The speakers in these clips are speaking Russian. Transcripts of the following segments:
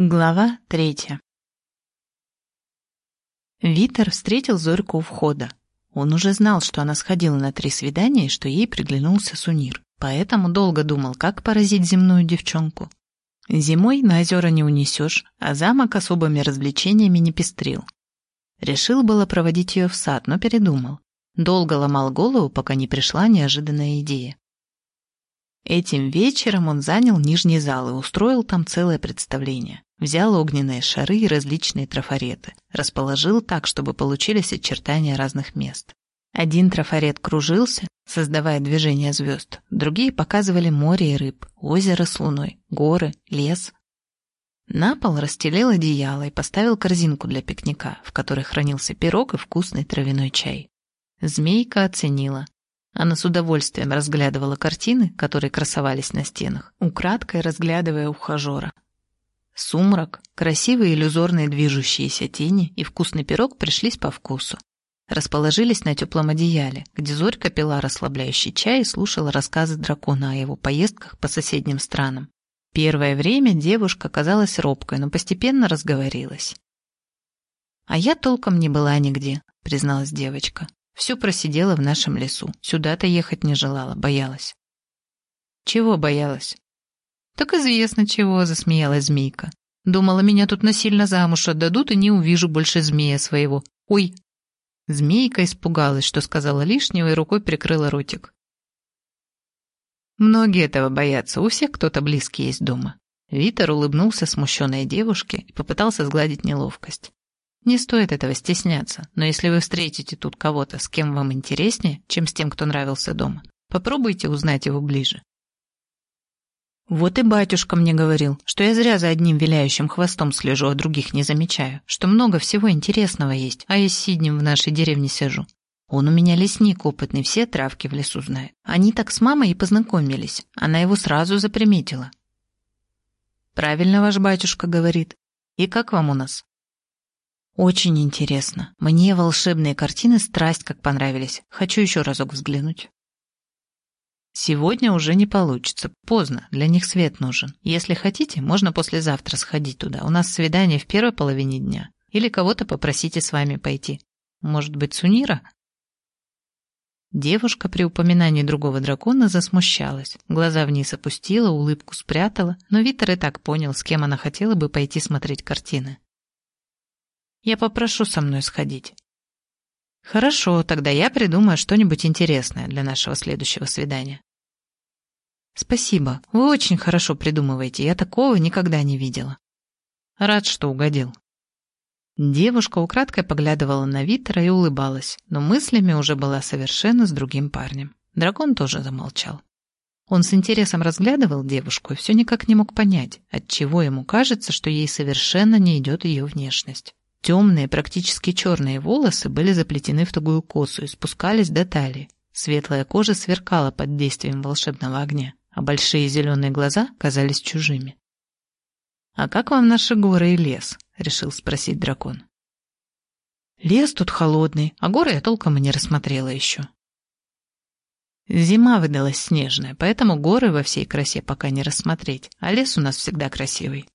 Глава третья Витер встретил Зорьку у входа. Он уже знал, что она сходила на три свидания и что ей приглянулся Сунир, поэтому долго думал, как поразить земную девчонку. Зимой на озера не унесешь, а замок особыми развлечениями не пестрил. Решил было проводить ее в сад, но передумал. Долго ломал голову, пока не пришла неожиданная идея. Этим вечером он занял нижний зал и устроил там целое представление. Взял огненные шары и различные трафареты. Расположил так, чтобы получились очертания разных мест. Один трафарет кружился, создавая движение звезд. Другие показывали море и рыб, озеро с луной, горы, лес. На пол расстелил одеяло и поставил корзинку для пикника, в которой хранился пирог и вкусный травяной чай. Змейка оценила. Она с удовольствием разглядывала картины, которые красовались на стенах, украдкой разглядывая ухажера. Сумрак, красивые иллюзорные движущиеся тени и вкусный пирог пришлись по вкусу. Расположились на теплом одеяле, где Зорька пила расслабляющий чай и слушала рассказы дракона о его поездках по соседним странам. Первое время девушка казалась робкой, но постепенно разговорилась. «А я толком не была нигде», — призналась девочка. Все просидела в нашем лесу. Сюда-то ехать не желала, боялась. Чего боялась? Так известно чего, засмеялась змейка. Думала, меня тут насильно замуж отдадут и не увижу больше змея своего. Ой! Змейка испугалась, что сказала лишнего и рукой прикрыла ротик. Многие этого боятся, у всех кто-то близкий есть дома. Витер улыбнулся смущенной девушке и попытался сгладить неловкость. Не стоит этого стесняться, но если вы встретите тут кого-то, с кем вам интереснее, чем с тем, кто нравился дома, попробуйте узнать его ближе. Вот и батюшка мне говорил, что я зря за одним виляющим хвостом слежу, а других не замечаю, что много всего интересного есть, а я с Сиднем в нашей деревне сижу. Он у меня лесник опытный, все травки в лесу знает. Они так с мамой и познакомились. Она его сразу заприметила. Правильно ваш батюшка говорит. И как вам у нас? Очень интересно. Мне волшебные картины страсть как понравились. Хочу еще разок взглянуть. Сегодня уже не получится. Поздно. Для них свет нужен. Если хотите, можно послезавтра сходить туда. У нас свидание в первой половине дня. Или кого-то попросите с вами пойти. Может быть, Сунира? Девушка при упоминании другого дракона засмущалась. Глаза вниз опустила, улыбку спрятала, но Витер и так понял, с кем она хотела бы пойти смотреть картины. Я попрошу со мной сходить. Хорошо, тогда я придумаю что-нибудь интересное для нашего следующего свидания. Спасибо, вы очень хорошо придумываете, я такого никогда не видела. Рад, что угодил. Девушка украдкой поглядывала на Витера и улыбалась, но мыслями уже была совершенно с другим парнем. Дракон тоже замолчал. Он с интересом разглядывал девушку и все никак не мог понять, отчего ему кажется, что ей совершенно не идет ее внешность. Темные, практически черные волосы были заплетены в тугую косу и спускались до талии. Светлая кожа сверкала под действием волшебного огня, а большие зеленые глаза казались чужими. «А как вам наши горы и лес?» — решил спросить дракон. «Лес тут холодный, а горы я толком и не рассмотрела еще». Зима выдалась снежная, поэтому горы во всей красе пока не рассмотреть, а лес у нас всегда красивый.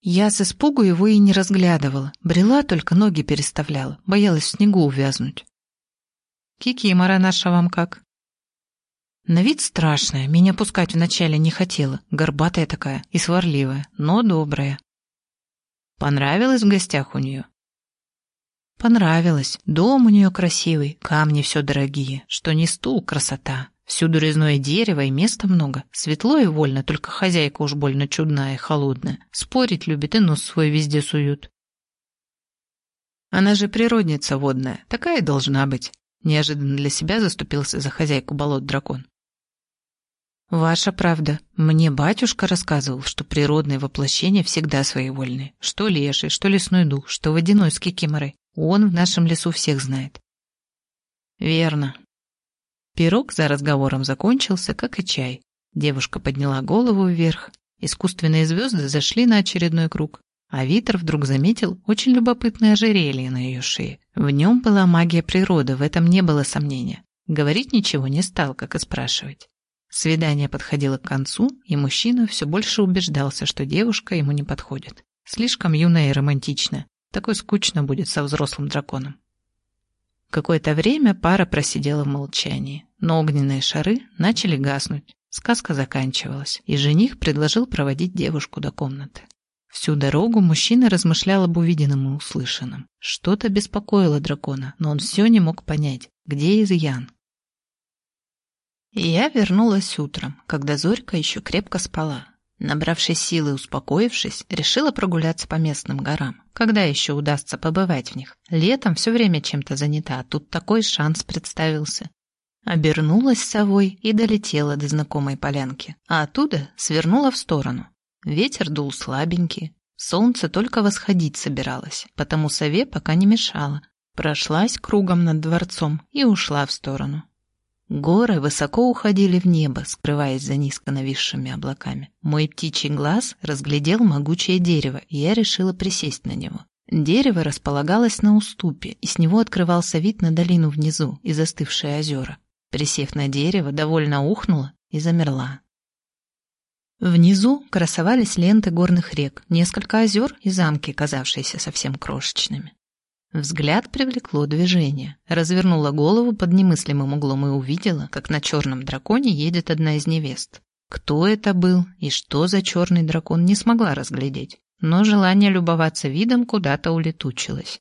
Я с испугу его и не разглядывала, брела, только ноги переставляла, боялась в снегу увязнуть. «Кикимора наша вам как?» На вид страшная, меня пускать вначале не хотела, горбатая такая и сварливая, но добрая. Понравилось в гостях у нее? Понравилось, дом у нее красивый, камни все дорогие, что не стул, красота. Всюду резное дерево и места много. Светло и вольно, только хозяйка уж больно чудная и холодная. Спорить любит и нос свой везде суют. Она же природница водная, такая и должна быть. Неожиданно для себя заступился за хозяйку болот дракон. Ваша правда. Мне батюшка рассказывал, что природные воплощения всегда своевольны. Что леший, что лесной дух, что водяной с кикиморой. Он в нашем лесу всех знает. Верно, Пирог за разговором закончился, как и чай. Девушка подняла голову вверх. Искусственные звезды зашли на очередной круг. А Витер вдруг заметил очень любопытное ожерелье на ее шее. В нем была магия природы, в этом не было сомнения. Говорить ничего не стал, как и спрашивать. Свидание подходило к концу, и мужчина все больше убеждался, что девушка ему не подходит. Слишком юная и романтичная. Такой скучно будет со взрослым драконом. Какое-то время пара просидела в молчании, но огненные шары начали гаснуть. Сказка заканчивалась, и жених предложил проводить девушку до комнаты. Всю дорогу мужчина размышлял об увиденном и услышанном. Что-то беспокоило дракона, но он все не мог понять, где изъян. Я вернулась утром, когда Зорька еще крепко спала. Набравшись силы и успокоившись, решила прогуляться по местным горам. Когда еще удастся побывать в них? Летом все время чем-то занята, а тут такой шанс представился. Обернулась совой и долетела до знакомой полянки, а оттуда свернула в сторону. Ветер дул слабенький, солнце только восходить собиралось, потому сове пока не мешало. Прошлась кругом над дворцом и ушла в сторону. Горы высоко уходили в небо, скрываясь за низко нависшими облаками. Мой птичий глаз разглядел могучее дерево, и я решила присесть на него. Дерево располагалось на уступе, и с него открывался вид на долину внизу и застывшие озера. Присев на дерево, довольно ухнула и замерла. Внизу красовались ленты горных рек, несколько озер и замки, казавшиеся совсем крошечными. Взгляд привлекло движение. Развернула голову под немыслимым углом и увидела, как на черном драконе едет одна из невест. Кто это был и что за черный дракон, не смогла разглядеть. Но желание любоваться видом куда-то улетучилось.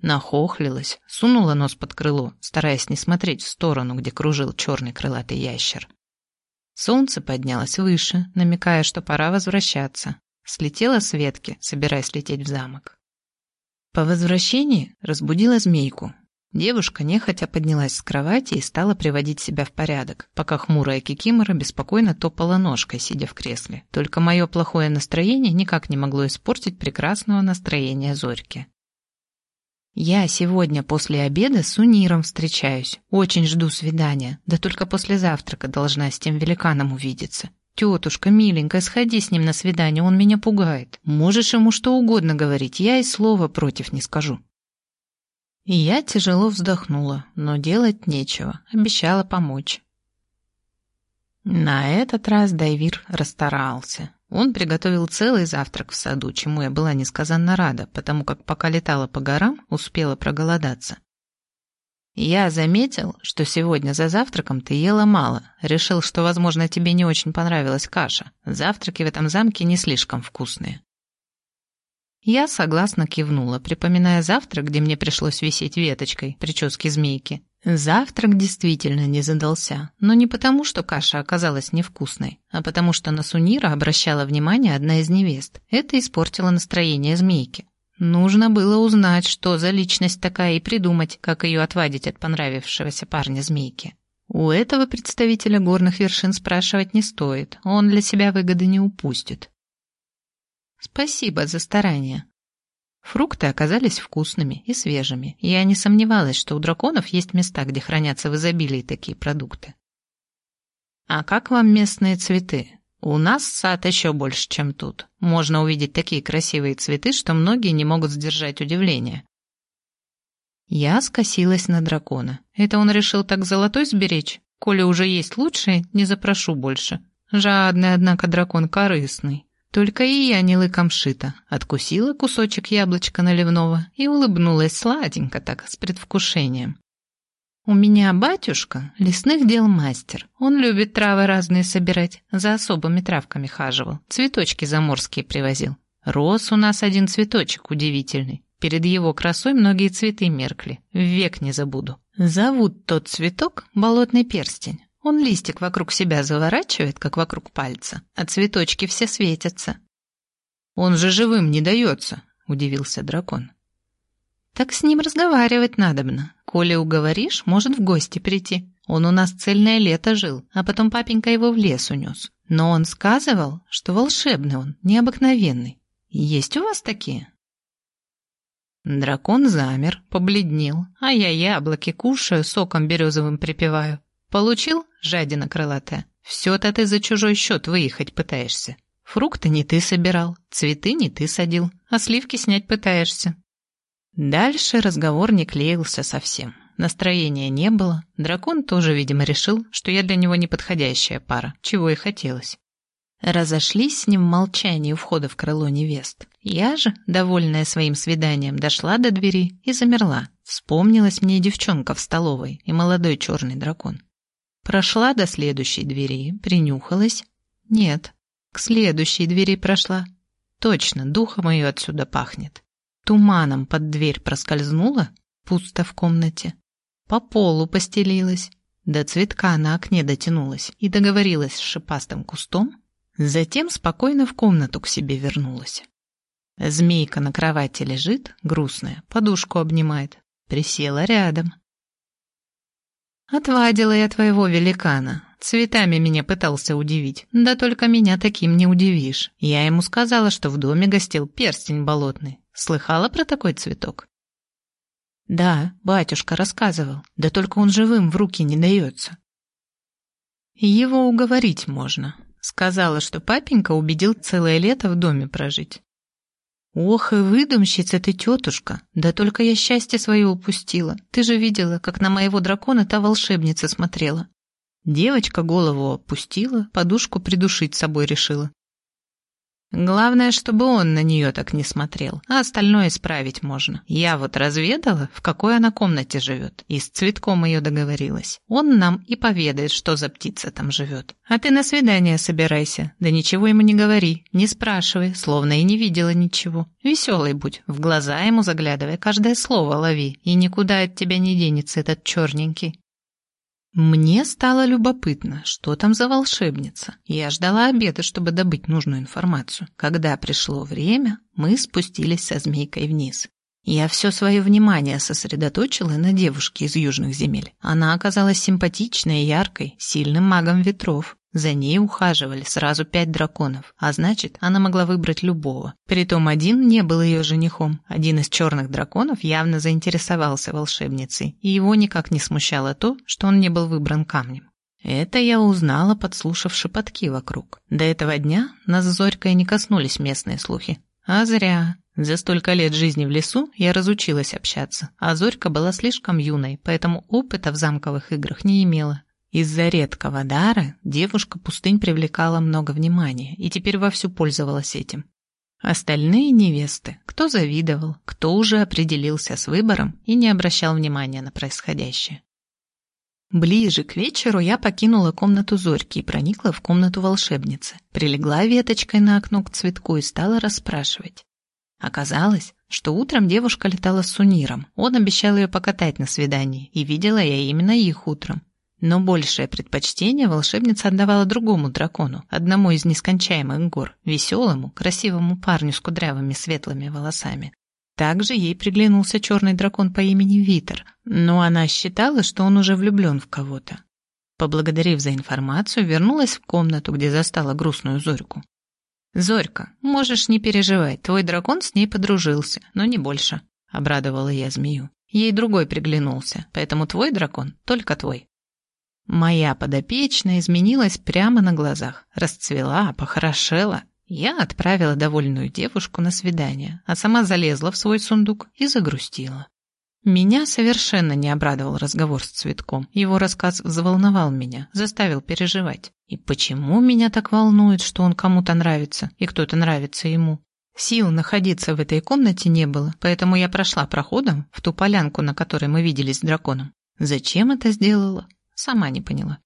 Нахохлилась, сунула нос под крыло, стараясь не смотреть в сторону, где кружил черный крылатый ящер. Солнце поднялось выше, намекая, что пора возвращаться. Слетела с ветки, собираясь лететь в замок. По возвращении разбудила змейку. Девушка нехотя поднялась с кровати и стала приводить себя в порядок, пока хмурая Кикимора беспокойно топала ножкой, сидя в кресле. Только мое плохое настроение никак не могло испортить прекрасного настроения Зорьки. «Я сегодня после обеда с Униром встречаюсь. Очень жду свидания. Да только после завтрака должна с тем великаном увидеться. «Тетушка, миленькая, сходи с ним на свидание, он меня пугает. Можешь ему что угодно говорить, я и слова против не скажу». Я тяжело вздохнула, но делать нечего, обещала помочь. На этот раз Дайвир расстарался. Он приготовил целый завтрак в саду, чему я была несказанно рада, потому как пока летала по горам, успела проголодаться. «Я заметил, что сегодня за завтраком ты ела мало. Решил, что, возможно, тебе не очень понравилась каша. Завтраки в этом замке не слишком вкусные». Я согласно кивнула, припоминая завтрак, где мне пришлось висеть веточкой прически змейки. Завтрак действительно не задался, но не потому, что каша оказалась невкусной, а потому что на Сунира обращала внимание одна из невест. Это испортило настроение змейки. Нужно было узнать, что за личность такая, и придумать, как ее отвадить от понравившегося парня змейки. У этого представителя горных вершин спрашивать не стоит, он для себя выгоды не упустит. Спасибо за старание. Фрукты оказались вкусными и свежими, я не сомневалась, что у драконов есть места, где хранятся в изобилии такие продукты. «А как вам местные цветы?» У нас сад еще больше, чем тут. Можно увидеть такие красивые цветы, что многие не могут сдержать удивление. Я скосилась на дракона. Это он решил так золотой сберечь? Коли уже есть лучшее, не запрошу больше. Жадный, однако, дракон корыстный. Только и я не лыком шита. Откусила кусочек яблочка наливного и улыбнулась сладенько так, с предвкушением. «У меня батюшка лесных дел мастер. Он любит травы разные собирать. За особыми травками хаживал. Цветочки заморские привозил. Рос у нас один цветочек удивительный. Перед его красой многие цветы меркли. Век не забуду. Зовут тот цветок болотный перстень. Он листик вокруг себя заворачивает, как вокруг пальца, а цветочки все светятся. «Он же живым не дается», — удивился дракон. «Так с ним разговаривать надобно. Коли уговоришь, может в гости прийти. Он у нас цельное лето жил, а потом папенька его в лес унес. Но он сказывал, что волшебный он, необыкновенный. Есть у вас такие?» Дракон замер, побледнел, а я яблоки кушаю, соком березовым припеваю. Получил, жадина крылатая? Все-то ты за чужой счет выехать пытаешься. Фрукты не ты собирал, цветы не ты садил, а сливки снять пытаешься. Дальше разговор не клеился совсем. настроения не было. Дракон тоже, видимо, решил, что я для него неподходящая пара, чего и хотелось. Разошлись с ним в молчании у входа в крыло невест. Я же, довольная своим свиданием, дошла до двери и замерла. Вспомнилась мне девчонка в столовой и молодой черный дракон. Прошла до следующей двери, принюхалась. Нет, к следующей двери прошла. Точно, духом ее отсюда пахнет. Туманом под дверь проскользнула, пусто в комнате. По полу постелилась, до цветка на окне дотянулась и договорилась с шипастым кустом, Затем спокойно в комнату к себе вернулась. Змейка на кровати лежит, грустная, подушку обнимает. Присела рядом. «Отвадила я твоего великана. Цветами меня пытался удивить. Да только меня таким не удивишь. Я ему сказала, что в доме гостил перстень болотный. Слыхала про такой цветок?» «Да, батюшка рассказывал. Да только он живым в руки не дается». «Его уговорить можно. Сказала, что папенька убедил целое лето в доме прожить. Ох и выдумщица ты, тетушка. Да только я счастье свое упустила. Ты же видела, как на моего дракона та волшебница смотрела. Девочка голову опустила, подушку придушить собой решила. Главное, чтобы он на нее так не смотрел, а остальное исправить можно. Я вот разведала, в какой она комнате живет, и с цветком ее договорилась. Он нам и поведает, что за птица там живет. А ты на свидание собирайся, да ничего ему не говори, не спрашивай, словно и не видела ничего. Веселый будь, в глаза ему заглядывай, каждое слово лови, и никуда от тебя не денется этот черненький. Мне стало любопытно, что там за волшебница. Я ждала обеда, чтобы добыть нужную информацию. Когда пришло время, мы спустились со змейкой вниз. Я все свое внимание сосредоточила на девушке из южных земель. Она оказалась симпатичной и яркой, сильным магом ветров. За ней ухаживали сразу пять драконов, а значит, она могла выбрать любого. Притом один не был ее женихом. Один из черных драконов явно заинтересовался волшебницей, и его никак не смущало то, что он не был выбран камнем. Это я узнала, подслушав шепотки вокруг. До этого дня нас с Зорькой не коснулись местные слухи. А зря. За столько лет жизни в лесу я разучилась общаться, а Зорька была слишком юной, поэтому опыта в замковых играх не имела. Из-за редкого дара девушка пустынь привлекала много внимания и теперь вовсю пользовалась этим. Остальные невесты, кто завидовал, кто уже определился с выбором и не обращал внимания на происходящее. Ближе к вечеру я покинула комнату Зорьки и проникла в комнату волшебницы. Прилегла веточкой на окно к цветку и стала расспрашивать. Оказалось, что утром девушка летала с Суниром. Он обещал ее покатать на свидании, и видела я именно их утром. Но большее предпочтение волшебница отдавала другому дракону, одному из нескончаемых гор, веселому, красивому парню с кудрявыми светлыми волосами. Также ей приглянулся черный дракон по имени Витер, но она считала, что он уже влюблен в кого-то. Поблагодарив за информацию, вернулась в комнату, где застала грустную Зорьку. «Зорька, можешь не переживать, твой дракон с ней подружился, но не больше», — обрадовала я змею. Ей другой приглянулся, поэтому твой дракон только твой. Моя подопечная изменилась прямо на глазах, расцвела, похорошела. Я отправила довольную девушку на свидание, а сама залезла в свой сундук и загрустила. Меня совершенно не обрадовал разговор с Цветком. Его рассказ взволновал меня, заставил переживать. И почему меня так волнует, что он кому-то нравится, и кто-то нравится ему? Сил находиться в этой комнате не было, поэтому я прошла проходом в ту полянку, на которой мы виделись с драконом. Зачем это сделала? Сама не поняла.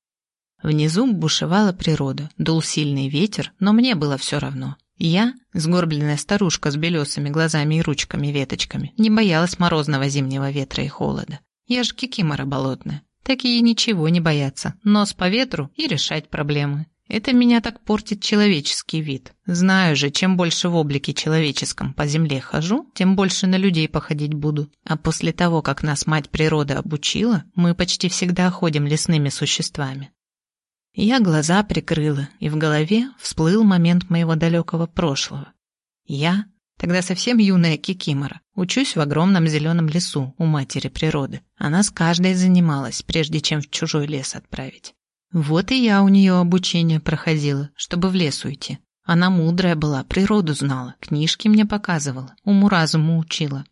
Внизу бушевала природа, дул сильный ветер, но мне было все равно. Я, сгорбленная старушка с белесыми глазами и ручками-веточками, не боялась морозного зимнего ветра и холода. Я же кикимора болотная. Такие ничего не боятся. Нос по ветру и решать проблемы. Это меня так портит человеческий вид. Знаю же, чем больше в облике человеческом по земле хожу, тем больше на людей походить буду. А после того, как нас мать природа обучила, мы почти всегда ходим лесными существами. Я глаза прикрыла, и в голове всплыл момент моего далекого прошлого. Я, тогда совсем юная кикимора, учусь в огромном зеленом лесу у матери природы. Она с каждой занималась, прежде чем в чужой лес отправить. Вот и я у нее обучение проходила, чтобы в лес уйти. Она мудрая была, природу знала, книжки мне показывала, уму-разуму учила.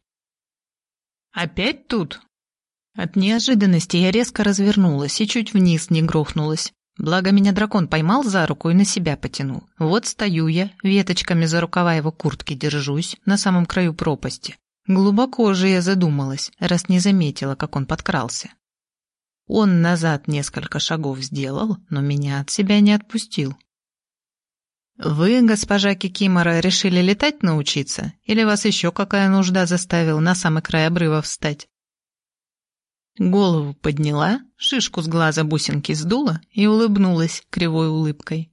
«Опять тут?» От неожиданности я резко развернулась и чуть вниз не грохнулась. Благо меня дракон поймал за руку и на себя потянул. Вот стою я, веточками за рукава его куртки держусь, на самом краю пропасти. Глубоко же я задумалась, раз не заметила, как он подкрался. Он назад несколько шагов сделал, но меня от себя не отпустил. «Вы, госпожа Кикимора, решили летать научиться? Или вас еще какая нужда заставила на самый край обрыва встать?» Голову подняла, шишку с глаза бусинки сдула и улыбнулась кривой улыбкой.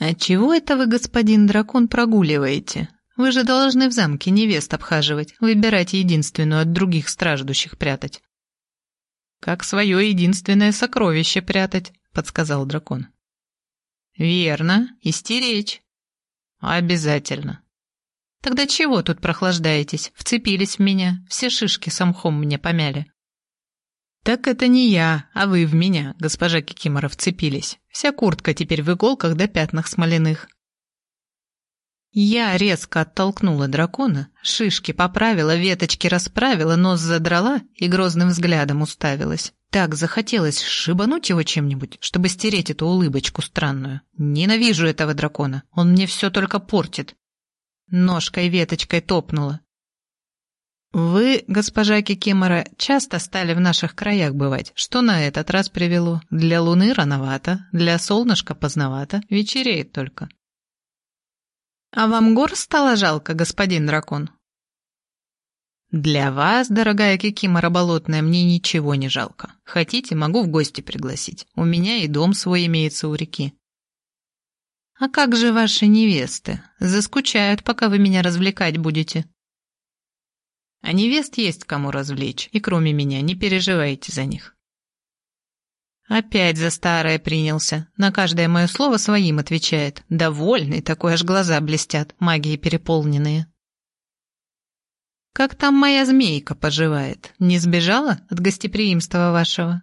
«А чего это вы, господин дракон, прогуливаете? Вы же должны в замке невест обхаживать, выбирать единственную от других страждущих прятать». «Как свое единственное сокровище прятать», — подсказал дракон. «Верно, и стеречь». «Обязательно». «Тогда чего тут прохлаждаетесь? Вцепились в меня, все шишки самхом мне помяли». «Так это не я, а вы в меня, госпожа Кикимора, вцепились. Вся куртка теперь в иголках да пятнах смоляных». Я резко оттолкнула дракона, шишки поправила, веточки расправила, нос задрала и грозным взглядом уставилась. Так захотелось шибануть его чем-нибудь, чтобы стереть эту улыбочку странную. Ненавижу этого дракона, он мне все только портит. Ножкой веточкой топнула. «Вы, госпожа Кикимора, часто стали в наших краях бывать. Что на этот раз привело? Для луны рановато, для солнышка поздновато, вечереет только». «А вам гор стало жалко, господин дракон?» «Для вас, дорогая Кикимора Болотная, мне ничего не жалко. Хотите, могу в гости пригласить. У меня и дом свой имеется у реки». «А как же ваши невесты? Заскучают, пока вы меня развлекать будете». А невест есть кому развлечь, и кроме меня не переживайте за них. Опять за старое принялся. На каждое мое слово своим отвечает. Довольный, такой аж глаза блестят, магией переполненные. Как там моя змейка поживает? Не сбежала от гостеприимства вашего?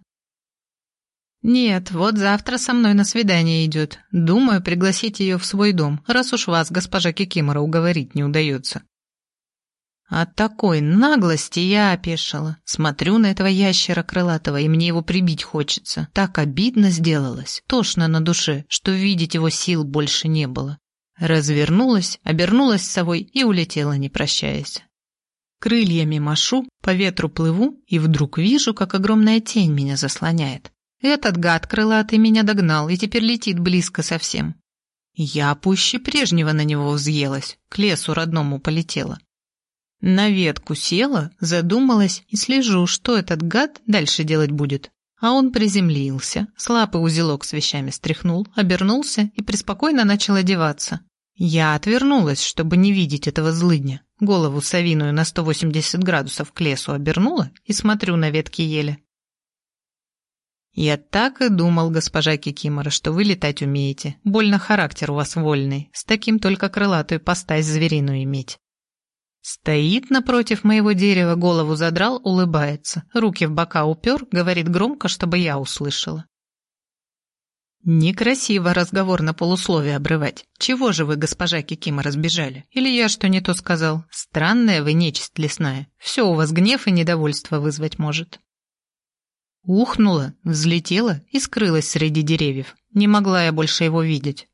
Нет, вот завтра со мной на свидание идет. Думаю, пригласить ее в свой дом, раз уж вас, госпожа Кикимора, уговорить не удается. От такой наглости я опешила. Смотрю на этого ящера крылатого, и мне его прибить хочется. Так обидно сделалось, тошно на душе, что видеть его сил больше не было. Развернулась, обернулась совой и улетела, не прощаясь. Крыльями машу, по ветру плыву, и вдруг вижу, как огромная тень меня заслоняет. Этот гад крылатый меня догнал и теперь летит близко совсем. Я пуще прежнего на него взъелась, к лесу родному полетела. На ветку села, задумалась и слежу, что этот гад дальше делать будет. А он приземлился, с лапы узелок с вещами стряхнул, обернулся и преспокойно начал одеваться. Я отвернулась, чтобы не видеть этого злыдня. Голову совиную на 180 градусов к лесу обернула и смотрю на ветки ели. «Я так и думал, госпожа Кикимора, что вы летать умеете. Больно характер у вас вольный. С таким только крылатую постась звериную иметь». Стоит напротив моего дерева, голову задрал, улыбается, руки в бока упер, говорит громко, чтобы я услышала. Некрасиво разговор на полусловие обрывать. Чего же вы, госпожа Кикима, разбежали? Или я что не то сказал? Странная вы нечисть лесная. Все у вас гнев и недовольство вызвать может. Ухнула, взлетела и скрылась среди деревьев. Не могла я больше его видеть.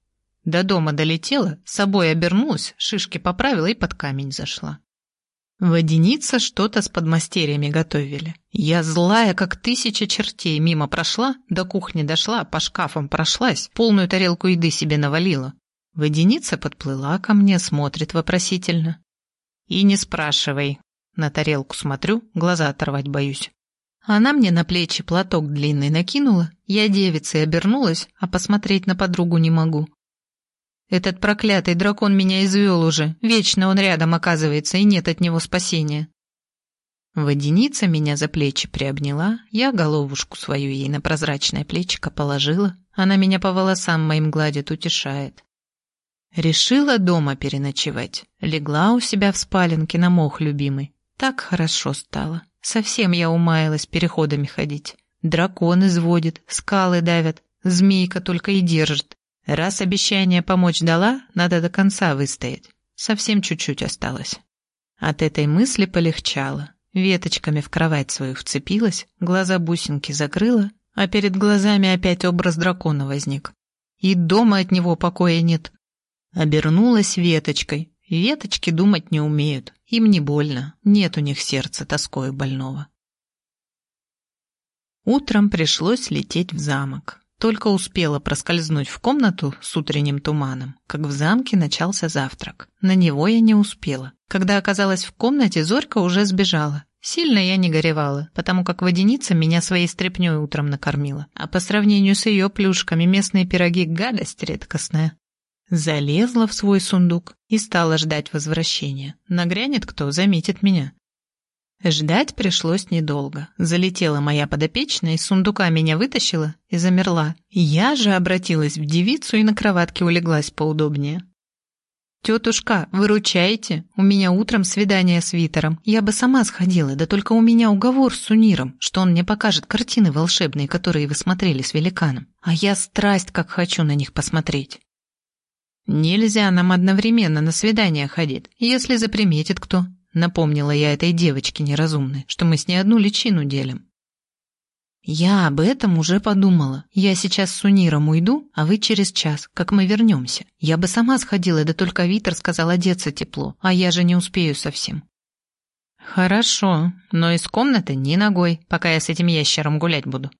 До дома долетела, с собой обернулась, шишки поправила и под камень зашла. Воденица что-то с подмастерьями готовили. Я злая, как тысяча чертей, мимо прошла, до кухни дошла, по шкафам прошлась, полную тарелку еды себе навалила. Воденица подплыла ко мне, смотрит вопросительно. И не спрашивай. На тарелку смотрю, глаза оторвать боюсь. Она мне на плечи платок длинный накинула, я девицей обернулась, а посмотреть на подругу не могу. Этот проклятый дракон меня извел уже. Вечно он рядом оказывается, и нет от него спасения. Водяница меня за плечи приобняла, я головушку свою ей на прозрачное плечико положила. Она меня по волосам моим гладит, утешает. Решила дома переночевать. Легла у себя в спаленке на мох любимый. Так хорошо стало. Совсем я умаялась переходами ходить. Дракон изводит, скалы давят, змейка только и держит. Раз обещание помочь дала, надо до конца выстоять. Совсем чуть-чуть осталось. От этой мысли полегчало. веточками в кровать свою вцепилась, глаза бусинки закрыла, а перед глазами опять образ дракона возник. И дома от него покоя нет. Обернулась веточкой. Веточки думать не умеют, им не больно, нет у них сердца тоскою больного. Утром пришлось лететь в замок. Только успела проскользнуть в комнату с утренним туманом, как в замке начался завтрак. На него я не успела. Когда оказалась в комнате, Зорька уже сбежала. Сильно я не горевала, потому как водяница меня своей стряпнёй утром накормила. А по сравнению с ее плюшками местные пироги – гадость редкостная. Залезла в свой сундук и стала ждать возвращения. Нагрянет кто, заметит меня. Ждать пришлось недолго. Залетела моя подопечная, из сундука меня вытащила и замерла. Я же обратилась в девицу и на кроватке улеглась поудобнее. «Тетушка, выручайте. У меня утром свидание с Витером. Я бы сама сходила, да только у меня уговор с Суниром, что он мне покажет картины волшебные, которые вы смотрели с великаном. А я страсть как хочу на них посмотреть». «Нельзя нам одновременно на свидание ходить, если заприметит кто», напомнила я этой девочке неразумной, что мы с ней одну личину делим. «Я об этом уже подумала. Я сейчас с Суниром уйду, а вы через час, как мы вернемся. Я бы сама сходила, да только Витер сказал одеться тепло, а я же не успею совсем». «Хорошо, но из комнаты ни ногой, пока я с этим ящером гулять буду».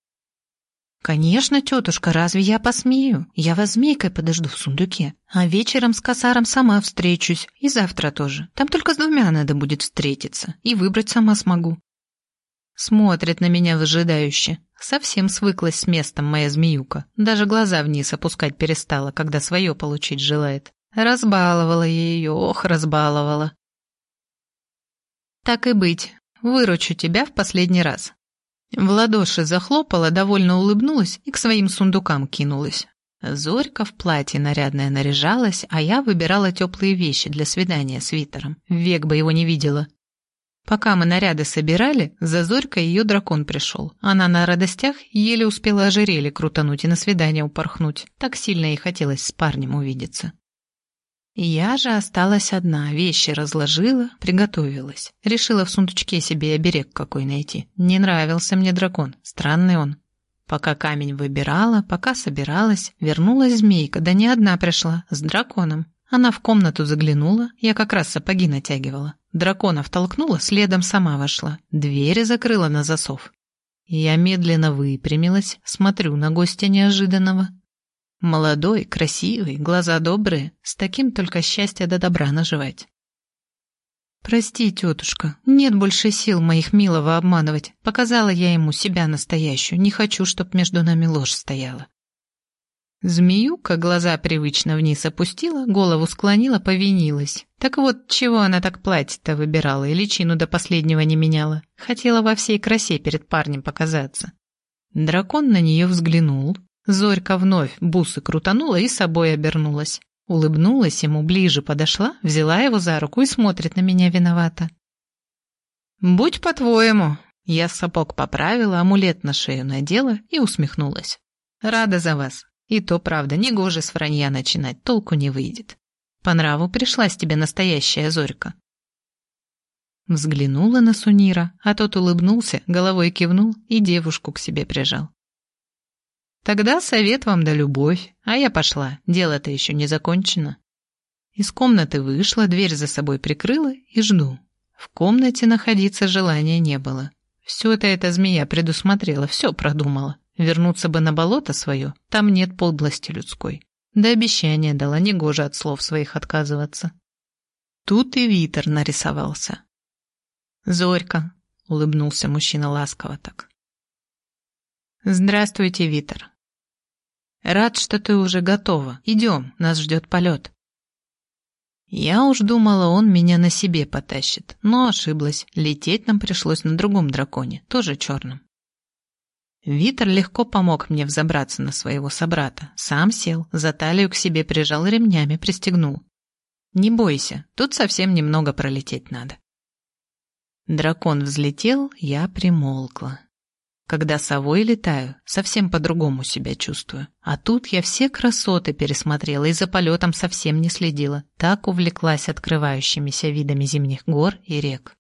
«Конечно, тетушка, разве я посмею? Я вас змейкой подожду в сундуке, а вечером с косаром сама встречусь, и завтра тоже. Там только с двумя надо будет встретиться, и выбрать сама смогу. Смотрит на меня выжидающе. Совсем свыклась с местом моя змеюка. Даже глаза вниз опускать перестала, когда свое получить желает. Разбаловала я ее, ох, разбаловала. Так и быть, выручу тебя в последний раз. В ладоши захлопала, довольно улыбнулась и к своим сундукам кинулась. Зорька в платье нарядное наряжалась, а я выбирала теплые вещи для свидания с Витером. Век бы его не видела. Пока мы наряды собирали, за Зорькой ее дракон пришел. Она на радостях еле успела ожерелье крутануть и на свидание упорхнуть. Так сильно ей хотелось с парнем увидеться. Я же осталась одна, вещи разложила, приготовилась. Решила в сундучке себе оберег какой найти. Не нравился мне дракон, странный он. Пока камень выбирала, пока собиралась, вернулась змейка, да не одна пришла, с драконом. Она в комнату заглянула, я как раз сапоги натягивала. Дракона втолкнула, следом сама вошла. Двери закрыла на засов. Я медленно выпрямилась, смотрю на гостя неожиданного. Молодой, красивый, глаза добрые, с таким только счастья до добра наживать. «Прости, тетушка, нет больше сил моих милого обманывать. Показала я ему себя настоящую, не хочу, чтоб между нами ложь стояла. Змеюка глаза привычно вниз опустила, голову склонила, повинилась. Так вот, чего она так платье-то выбирала и личину до последнего не меняла? Хотела во всей красе перед парнем показаться. Дракон на нее взглянул. Зорька вновь бусы крутанула и собой обернулась. Улыбнулась ему, ближе подошла, взяла его за руку и смотрит на меня виновато. «Будь по-твоему». Я сапог поправила, амулет на шею надела и усмехнулась. «Рада за вас. И то правда, негоже с вранья начинать, толку не выйдет. По нраву пришлась тебе настоящая зорька. Взглянула на Сунира, а тот улыбнулся, головой кивнул и девушку к себе прижал. Тогда совет вам да любовь, а я пошла, дело-то еще не закончено. Из комнаты вышла, дверь за собой прикрыла и жду. В комнате находиться желания не было. Все это эта змея предусмотрела, все продумала. Вернуться бы на болото свое, там нет подлости людской. Да обещание дала, негоже от слов своих отказываться. Тут и Витер нарисовался. «Зорька», — улыбнулся мужчина ласково так. «Здравствуйте, Витер. Рад, что ты уже готова. Идем, нас ждет полет». Я уж думала, он меня на себе потащит, но ошиблась. Лететь нам пришлось на другом драконе, тоже черном. Витер легко помог мне взобраться на своего собрата. Сам сел, за талию к себе прижал ремнями, пристегнул. «Не бойся, тут совсем немного пролететь надо». Дракон взлетел, я примолкла. Когда совой летаю, совсем по-другому себя чувствую. А тут я все красоты пересмотрела и за полетом совсем не следила. Так увлеклась открывающимися видами зимних гор и рек.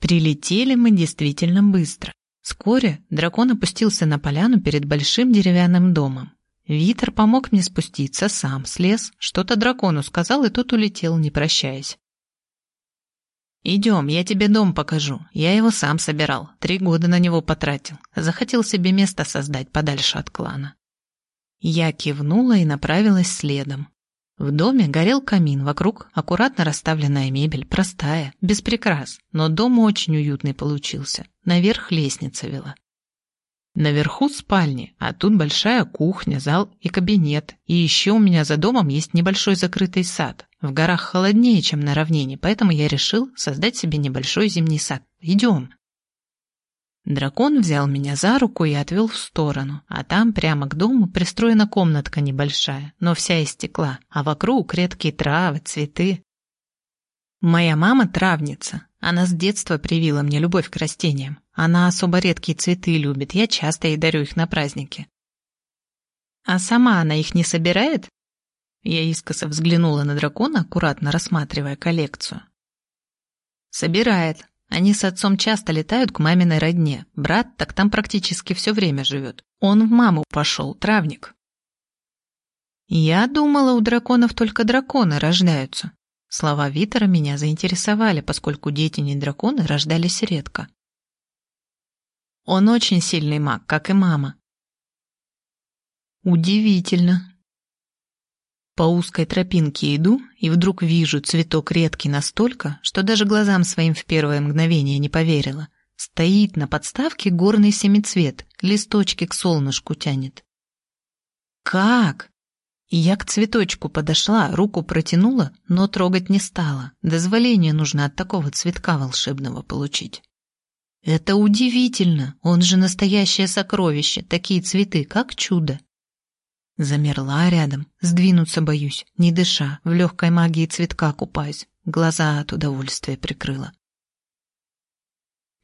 Прилетели мы действительно быстро. Вскоре дракон опустился на поляну перед большим деревянным домом. Витер помог мне спуститься, сам слез, что-то дракону сказал, и тот улетел, не прощаясь. «Идем, я тебе дом покажу. Я его сам собирал, три года на него потратил. Захотел себе место создать подальше от клана». Я кивнула и направилась следом. В доме горел камин, вокруг аккуратно расставленная мебель, простая, без прикрас, но дом очень уютный получился. Наверх лестница вела. Наверху спальни, а тут большая кухня, зал и кабинет. И еще у меня за домом есть небольшой закрытый сад. В горах холоднее, чем на равнине, поэтому я решил создать себе небольшой зимний сад. Идем. Дракон взял меня за руку и отвел в сторону, а там прямо к дому пристроена комнатка небольшая, но вся из стекла, а вокруг редкие травы, цветы. Моя мама травница. Она с детства привила мне любовь к растениям. Она особо редкие цветы любит, я часто ей дарю их на праздники. А сама она их не собирает? Я искоса взглянула на дракона, аккуратно рассматривая коллекцию. Собирает, они с отцом часто летают к маминой родне. Брат так там практически все время живет. Он в маму пошел, травник. Я думала, у драконов только драконы рождаются. Слова Витера меня заинтересовали, поскольку дети не драконы рождались редко. Он очень сильный маг, как и мама. Удивительно, по узкой тропинке иду, и вдруг вижу цветок редкий настолько, что даже глазам своим в первое мгновение не поверила. Стоит на подставке горный семицвет, листочки к солнышку тянет. «Как?» Я к цветочку подошла, руку протянула, но трогать не стала. Дозволение нужно от такого цветка волшебного получить. Это удивительно, он же настоящее сокровище, такие цветы, как чудо. Замерла рядом, сдвинуться боюсь, не дыша, в легкой магии цветка купаюсь, глаза от удовольствия прикрыла.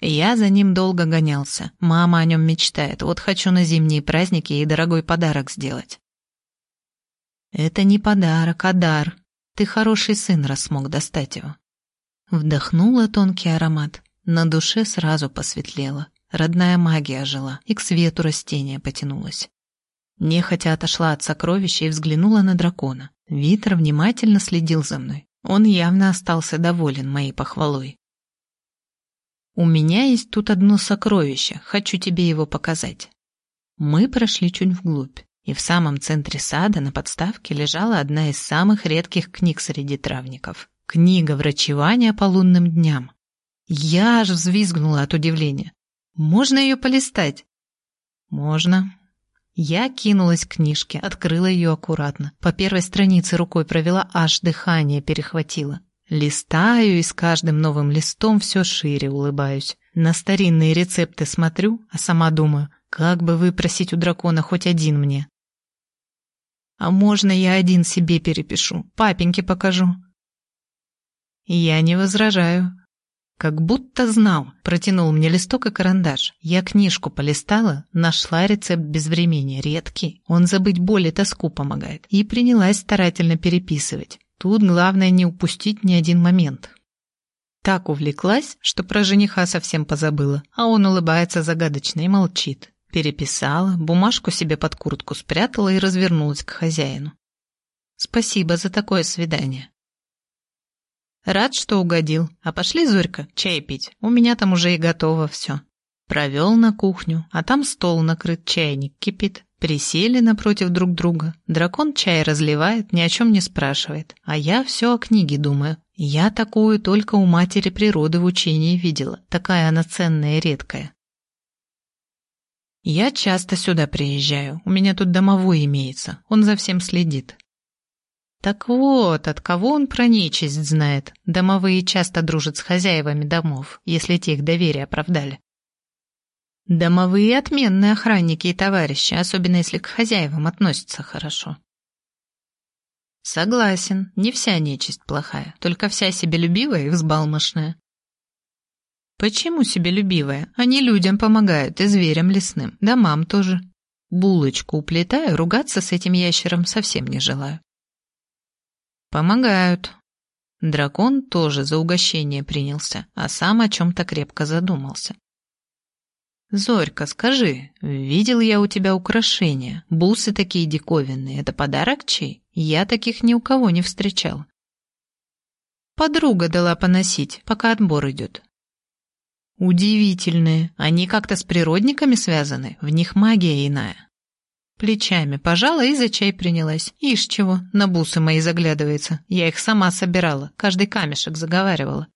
Я за ним долго гонялся, мама о нем мечтает, вот хочу на зимние праздники ей дорогой подарок сделать. Это не подарок, а дар. Ты хороший сын, раз смог достать его. Вдохнула тонкий аромат, на душе сразу посветлело, родная магия жила и к свету растения потянулась. Нехотя отошла от сокровища и взглянула на дракона. Витер внимательно следил за мной. Он явно остался доволен моей похвалой. «У меня есть тут одно сокровище, хочу тебе его показать». Мы прошли чуть вглубь, и в самом центре сада на подставке лежала одна из самых редких книг среди травников. Книга врачевания по лунным дням. Я аж взвизгнула от удивления. «Можно ее полистать?» «Можно», я кинулась к книжке, открыла ее аккуратно. По первой странице рукой провела, аж дыхание перехватило. Листаю и с каждым новым листом все шире улыбаюсь. На старинные рецепты смотрю, а сама думаю, как бы выпросить у дракона хоть один мне. А можно я один себе перепишу, папеньке покажу? Я не возражаю. Как будто знал, протянул мне листок и карандаш. Я книжку полистала, нашла рецепт безвремения, редкий. Он забыть боль и тоску помогает. И принялась старательно переписывать. Тут главное не упустить ни один момент. Так увлеклась, что про жениха совсем позабыла, а он улыбается загадочно и молчит. Переписала, бумажку себе под куртку спрятала и развернулась к хозяину. «Спасибо за такое свидание. Рад, что угодил. А пошли, Зорька, чай пить. У меня там уже и готово все. Провел на кухню, а там стол накрыт, чайник кипит. Присели напротив друг друга. Дракон чай разливает, ни о чем не спрашивает. А я все о книге думаю. Я такую только у матери природы в учении видела. Такая она ценная и редкая. Я часто сюда приезжаю. У меня тут домовой имеется. Он за всем следит. Так вот, от кого он про нечисть знает. Домовые часто дружат с хозяевами домов, если те их доверие оправдали. Домовые отменные охранники и товарищи, особенно если к хозяевам относятся хорошо. Согласен, не вся нечисть плохая, только вся себелюбивая и взбалмошная. Почему себелюбивая? Они людям помогают и зверям лесным, домам тоже. Булочку уплетаю, ругаться с этим ящером совсем не желаю. Помогают. Дракон тоже за угощение принялся, а сам о чем-то крепко задумался. «Зорька, скажи, видел я у тебя украшения, бусы такие диковинные, это подарок чей? Я таких ни у кого не встречал». Подруга дала поносить, пока отбор идет. Удивительные, они как-то с природниками связаны, в них магия иная. Плечами пожала и за чай принялась. Ишь чего, на бусы мои заглядывается. Я их сама собирала, каждый камешек заговаривала.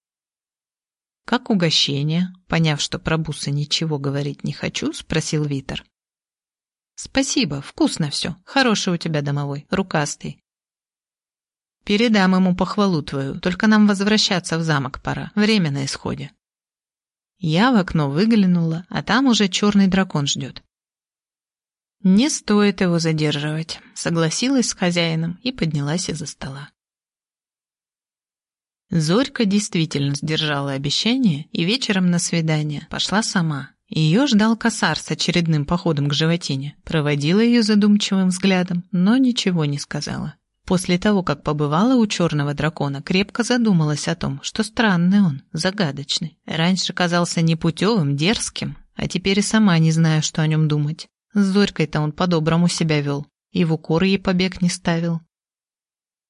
«Как угощение?» Поняв, что про бусы ничего говорить не хочу, спросил Витер. «Спасибо, вкусно все. Хороший у тебя домовой, рукастый. Передам ему похвалу твою, только нам возвращаться в замок пора, время на исходе». Я в окно выглянула, а там уже черный дракон ждет. «Не стоит его задерживать», — согласилась с хозяином и поднялась из-за стола. Зорька действительно сдержала обещание и вечером на свидание пошла сама. Ее ждал косар с очередным походом к животине. Проводила ее задумчивым взглядом, но ничего не сказала. После того, как побывала у черного дракона, крепко задумалась о том, что странный он, загадочный. Раньше казался непутевым, дерзким, а теперь и сама не знаю, что о нем думать. С Зорькой-то он по-доброму себя вел, и в укор ей побег не ставил.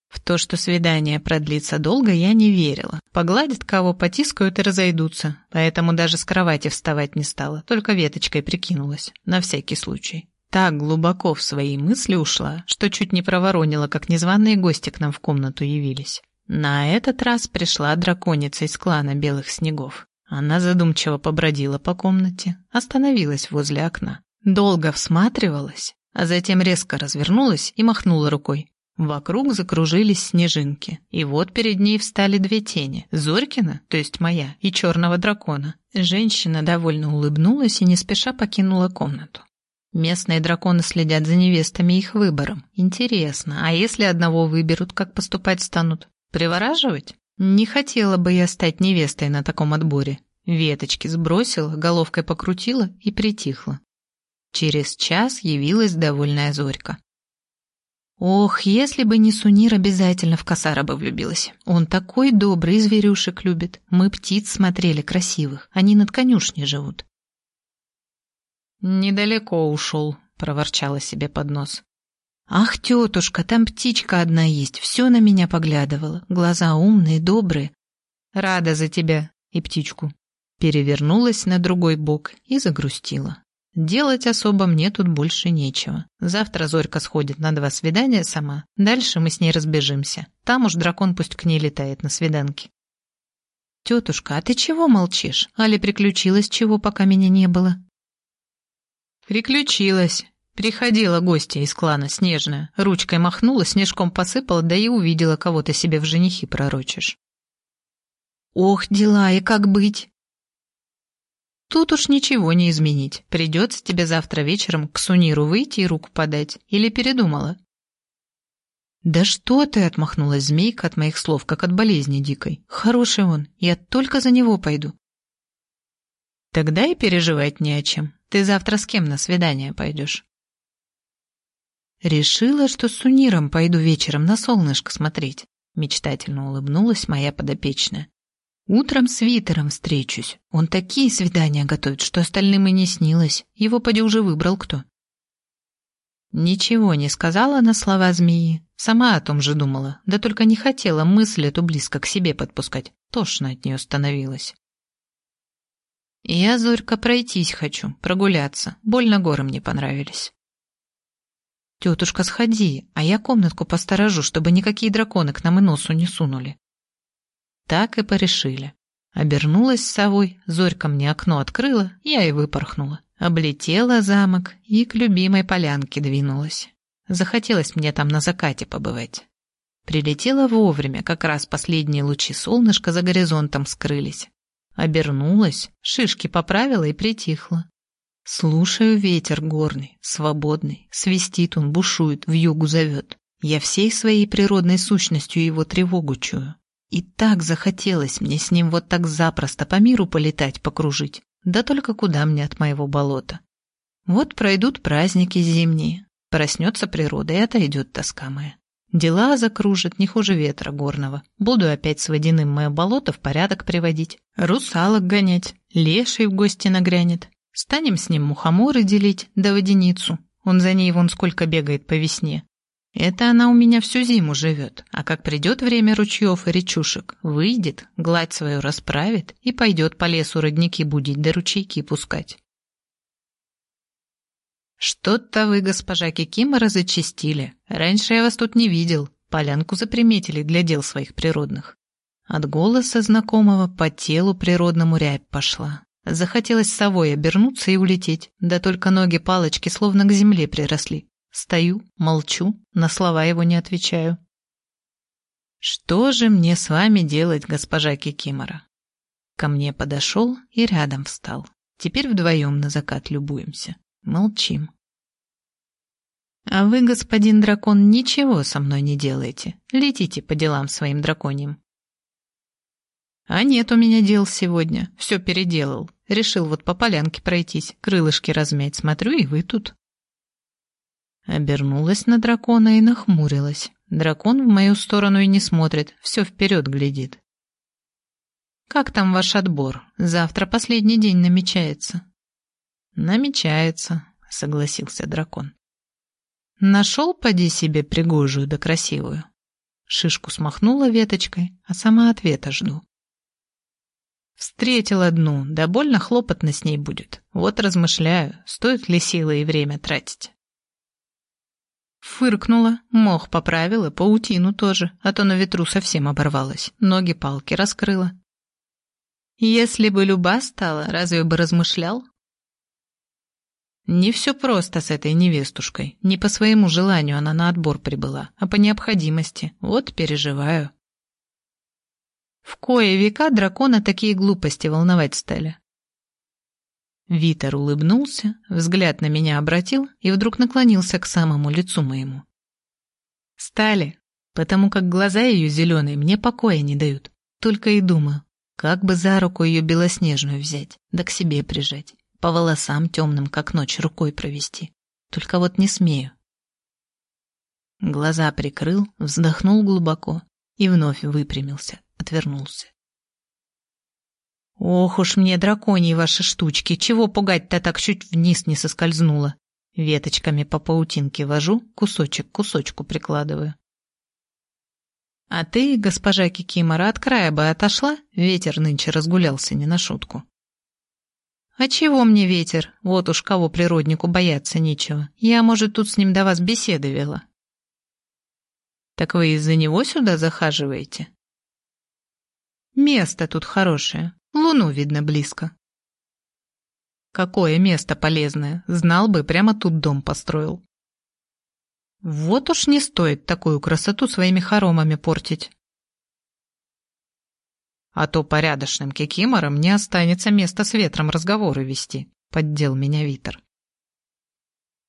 В то, что свидание продлится долго, я не верила. Погладят кого, потискают и разойдутся. Поэтому даже с кровати вставать не стала, только веточкой прикинулась, на всякий случай. Так глубоко в свои мысли ушла, что чуть не проворонила, как незваные гости к нам в комнату явились. На этот раз пришла драконица из клана Белых Снегов. Она задумчиво побродила по комнате, остановилась возле окна. Долго всматривалась, а затем резко развернулась и махнула рукой. Вокруг закружились снежинки, и вот перед ней встали две тени – Зорькина, то есть моя, и черного дракона. Женщина довольно улыбнулась и не спеша покинула комнату. Местные драконы следят за невестами их выбором. Интересно, а если одного выберут, как поступать станут? Привораживать? Не хотела бы я стать невестой на таком отборе. Веточки сбросила, головкой покрутила и притихла. Через час явилась довольная Зорька. Ох, если бы не Сунир, обязательно в косара бы влюбилась. Он такой добрый, зверюшек любит. Мы птиц смотрели красивых, они над конюшней живут. «Недалеко ушел», — проворчала себе под нос. «Ах, тетушка, там птичка одна есть, все на меня поглядывала. Глаза умные, добрые. Рада за тебя и птичку». Перевернулась на другой бок и загрустила. Делать особо мне тут больше нечего. Завтра Зорька сходит на два свидания сама. Дальше мы с ней разбежимся. Там уж дракон пусть к ней летает на свиданке. «Тетушка, а ты чего молчишь? Али приключилось чего, пока меня не было?» «Приключилось. Приходила гостья из клана Снежная. Ручкой махнула, снежком посыпала, да и увидела, кого ты себе в женихи пророчишь». «Ох, дела, и как быть?» Тут уж ничего не изменить. Придется тебе завтра вечером к Суниру выйти и руку подать. Или передумала? «Да что ты!» — отмахнулась змейка от моих слов, как от болезни дикой. «Хороший он, я только за него пойду». «Тогда и переживать не о чем. Ты завтра с кем на свидание пойдешь?» «Решила, что с Суниром пойду вечером на солнышко смотреть», — мечтательно улыбнулась моя подопечная. Утром с Витером встречусь. Он такие свидания готовит, что остальным и не снилось. Его поди уже выбрал кто. Ничего не сказала на слова змеи. Сама о том же думала, да только не хотела мысль эту близко к себе подпускать. Тошно от нее становилось. Я, Зорька, пройтись хочу, прогуляться. Больно горы мне понравились. Тетушка, сходи, а я комнатку посторожу, чтобы никакие драконы к нам и носу не сунули. Так и порешили. Обернулась совой, Зорька мне окно открыла, я и выпорхнула. Облетела замок и к любимой полянке двинулась. Захотелось мне там на закате побывать. Прилетела вовремя, как раз последние лучи солнышка за горизонтом скрылись. Обернулась, шишки поправила и притихла. Слушаю ветер горный, свободный, свистит он, бушует, в югу зовет. Я всей своей природной сущностью его тревогу чую. И так захотелось мне с ним вот так запросто по миру полетать, покружить. Да только куда мне от моего болота? Вот пройдут праздники зимние, проснется природа и отойдет тоска моя. Дела закружат не хуже ветра горного. Буду опять с водяным мое болото в порядок приводить. Русалок гонять. Леший в гости нагрянет. Станем с ним мухоморы делить, да водяницу. Он за ней вон сколько бегает по весне. Это она у меня всю зиму живет, а как придет время ручьев и речушек, выйдет, гладь свою расправит и пойдет по лесу родники будить да ручейки пускать. Что-то вы, госпожа Кикимора, зачистили. Раньше я вас тут не видел. Полянку заприметили для дел своих природных. От голоса знакомого по телу природному рябь пошла. Захотелось совой обернуться и улететь, да только ноги палочки словно к земле приросли. Стою, молчу, на слова его не отвечаю. «Что же мне с вами делать, госпожа Кикимора?» Ко мне подошел и рядом встал. Теперь вдвоем на закат любуемся. Молчим. «А вы, господин дракон, ничего со мной не делаете. Летите по делам своим драконьим». «А нет у меня дел сегодня. Все переделал. Решил вот по полянке пройтись, крылышки размять. Смотрю, и вы тут». Обернулась на дракона и нахмурилась. Дракон в мою сторону и не смотрит, все вперед глядит. «Как там ваш отбор? Завтра последний день намечается». «Намечается», — согласился дракон. «Нашел, поди себе, пригожую да красивую». Шишку смахнула веточкой, а сама ответа жду. Встретил одну, да хлопотно с ней будет. Вот размышляю, стоит ли силы и время тратить. Фыркнула, мох поправила, паутину тоже, а то на ветру совсем оборвалась, ноги палки раскрыла. Если бы люба стала, разве бы размышлял? Не все просто с этой невестушкой. Не по своему желанию она на отбор прибыла, а по необходимости. Вот переживаю. В кое века дракона такие глупости волновать стали. Витер улыбнулся, взгляд на меня обратил и вдруг наклонился к самому лицу моему. Стали, потому как глаза ее зеленые мне покоя не дают. Только и думаю, как бы за руку ее белоснежную взять, да к себе прижать, по волосам темным, как ночь, рукой провести. Только вот не смею. Глаза прикрыл, вздохнул глубоко и вновь выпрямился, отвернулся. Ох уж мне, драконьи ваши штучки, чего пугать-то так чуть вниз не соскользнула. Веточками по паутинке вожу, кусочек к кусочку прикладываю. А ты, госпожа Кикимора, от края бы отошла, ветер нынче разгулялся не на шутку. А чего мне ветер? Вот уж кого природнику бояться нечего. Я, может, тут с ним до вас беседы вела. Так вы из-за него сюда захаживаете? Место тут хорошее, Луну видно близко. Какое место полезное. Знал бы, прямо тут дом построил. Вот уж не стоит такую красоту своими хоромами портить. А то порядочным кикиморам не останется места с ветром разговоры вести, поддел меня Витер.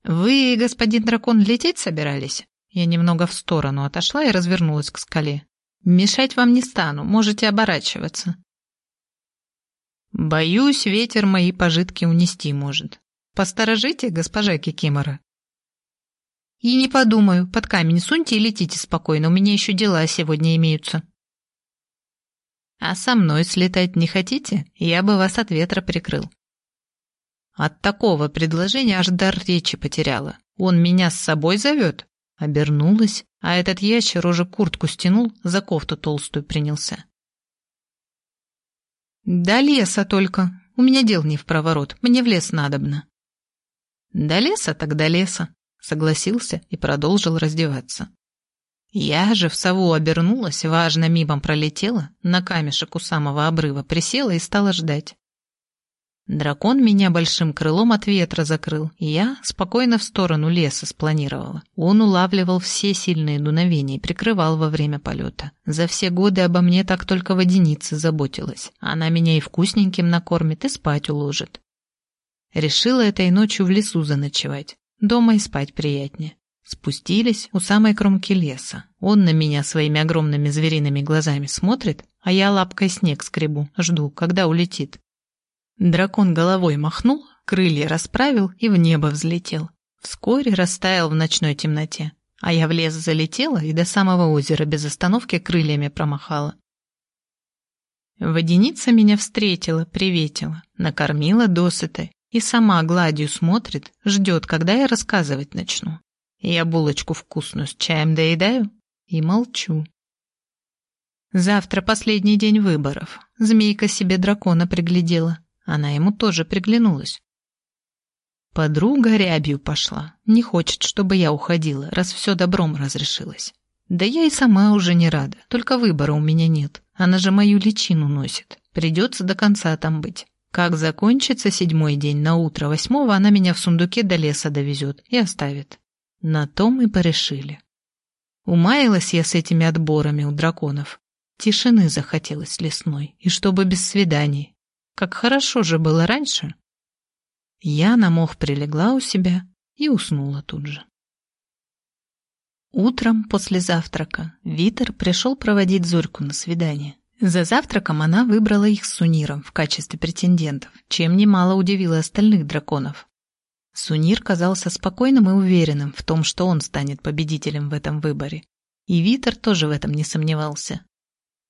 Вы, господин дракон, лететь собирались? Я немного в сторону отошла и развернулась к скале. Мешать вам не стану, можете оборачиваться. Боюсь, ветер мои пожитки унести может. Посторожите, госпожа Кикимора. И не подумаю, под камень суньте и летите спокойно, у меня еще дела сегодня имеются. А со мной слетать не хотите? Я бы вас от ветра прикрыл. От такого предложения аж дар речи потеряла. Он меня с собой зовет? Обернулась, а этот ящер уже куртку стянул, за кофту толстую принялся. «До леса только. У меня дел не в проворот. Мне в лес надобно». «До леса так до леса», — согласился и продолжил раздеваться. Я же в сову обернулась, важно мимом пролетела, на камешек у самого обрыва присела и стала ждать. Дракон меня большим крылом от ветра закрыл, и я спокойно в сторону леса спланировала. Он улавливал все сильные дуновения и прикрывал во время полета. За все годы обо мне так только водяница заботилась. Она меня и вкусненьким накормит, и спать уложит. Решила этой ночью в лесу заночевать. Дома и спать приятнее. Спустились у самой кромки леса. Он на меня своими огромными звериными глазами смотрит, а я лапкой снег скребу, жду, когда улетит. Дракон головой махнул, крылья расправил и в небо взлетел. Вскоре растаял в ночной темноте. а я в лес залетела и до самого озера без остановки крыльями промахала. Водяница меня встретила, приветила, накормила досыта и сама гладью смотрит, ждет, когда я рассказывать начну. Я булочку вкусную с чаем доедаю и молчу. Завтра последний день выборов. Змейка себе дракона приглядела. Она ему тоже приглянулась. Подруга рябью пошла. Не хочет, чтобы я уходила, раз все добром разрешилось. Да я и сама уже не рада, только выбора у меня нет. Она же мою личину носит. Придется до конца там быть. Как закончится седьмой день на утро восьмого, она меня в сундуке до леса довезет и оставит. На том и порешили. Умаялась я с этими отборами у драконов. Тишины захотелось лесной, и чтобы без свиданий. Как хорошо же было раньше. Я на мох прилегла у себя и уснула тут же. Утром после завтрака Витер пришел проводить Зорьку на свидание. За завтраком она выбрала их с Суниром в качестве претендентов, чем немало удивила остальных драконов. Сунир казался спокойным и уверенным в том, что он станет победителем в этом выборе. И Витер тоже в этом не сомневался.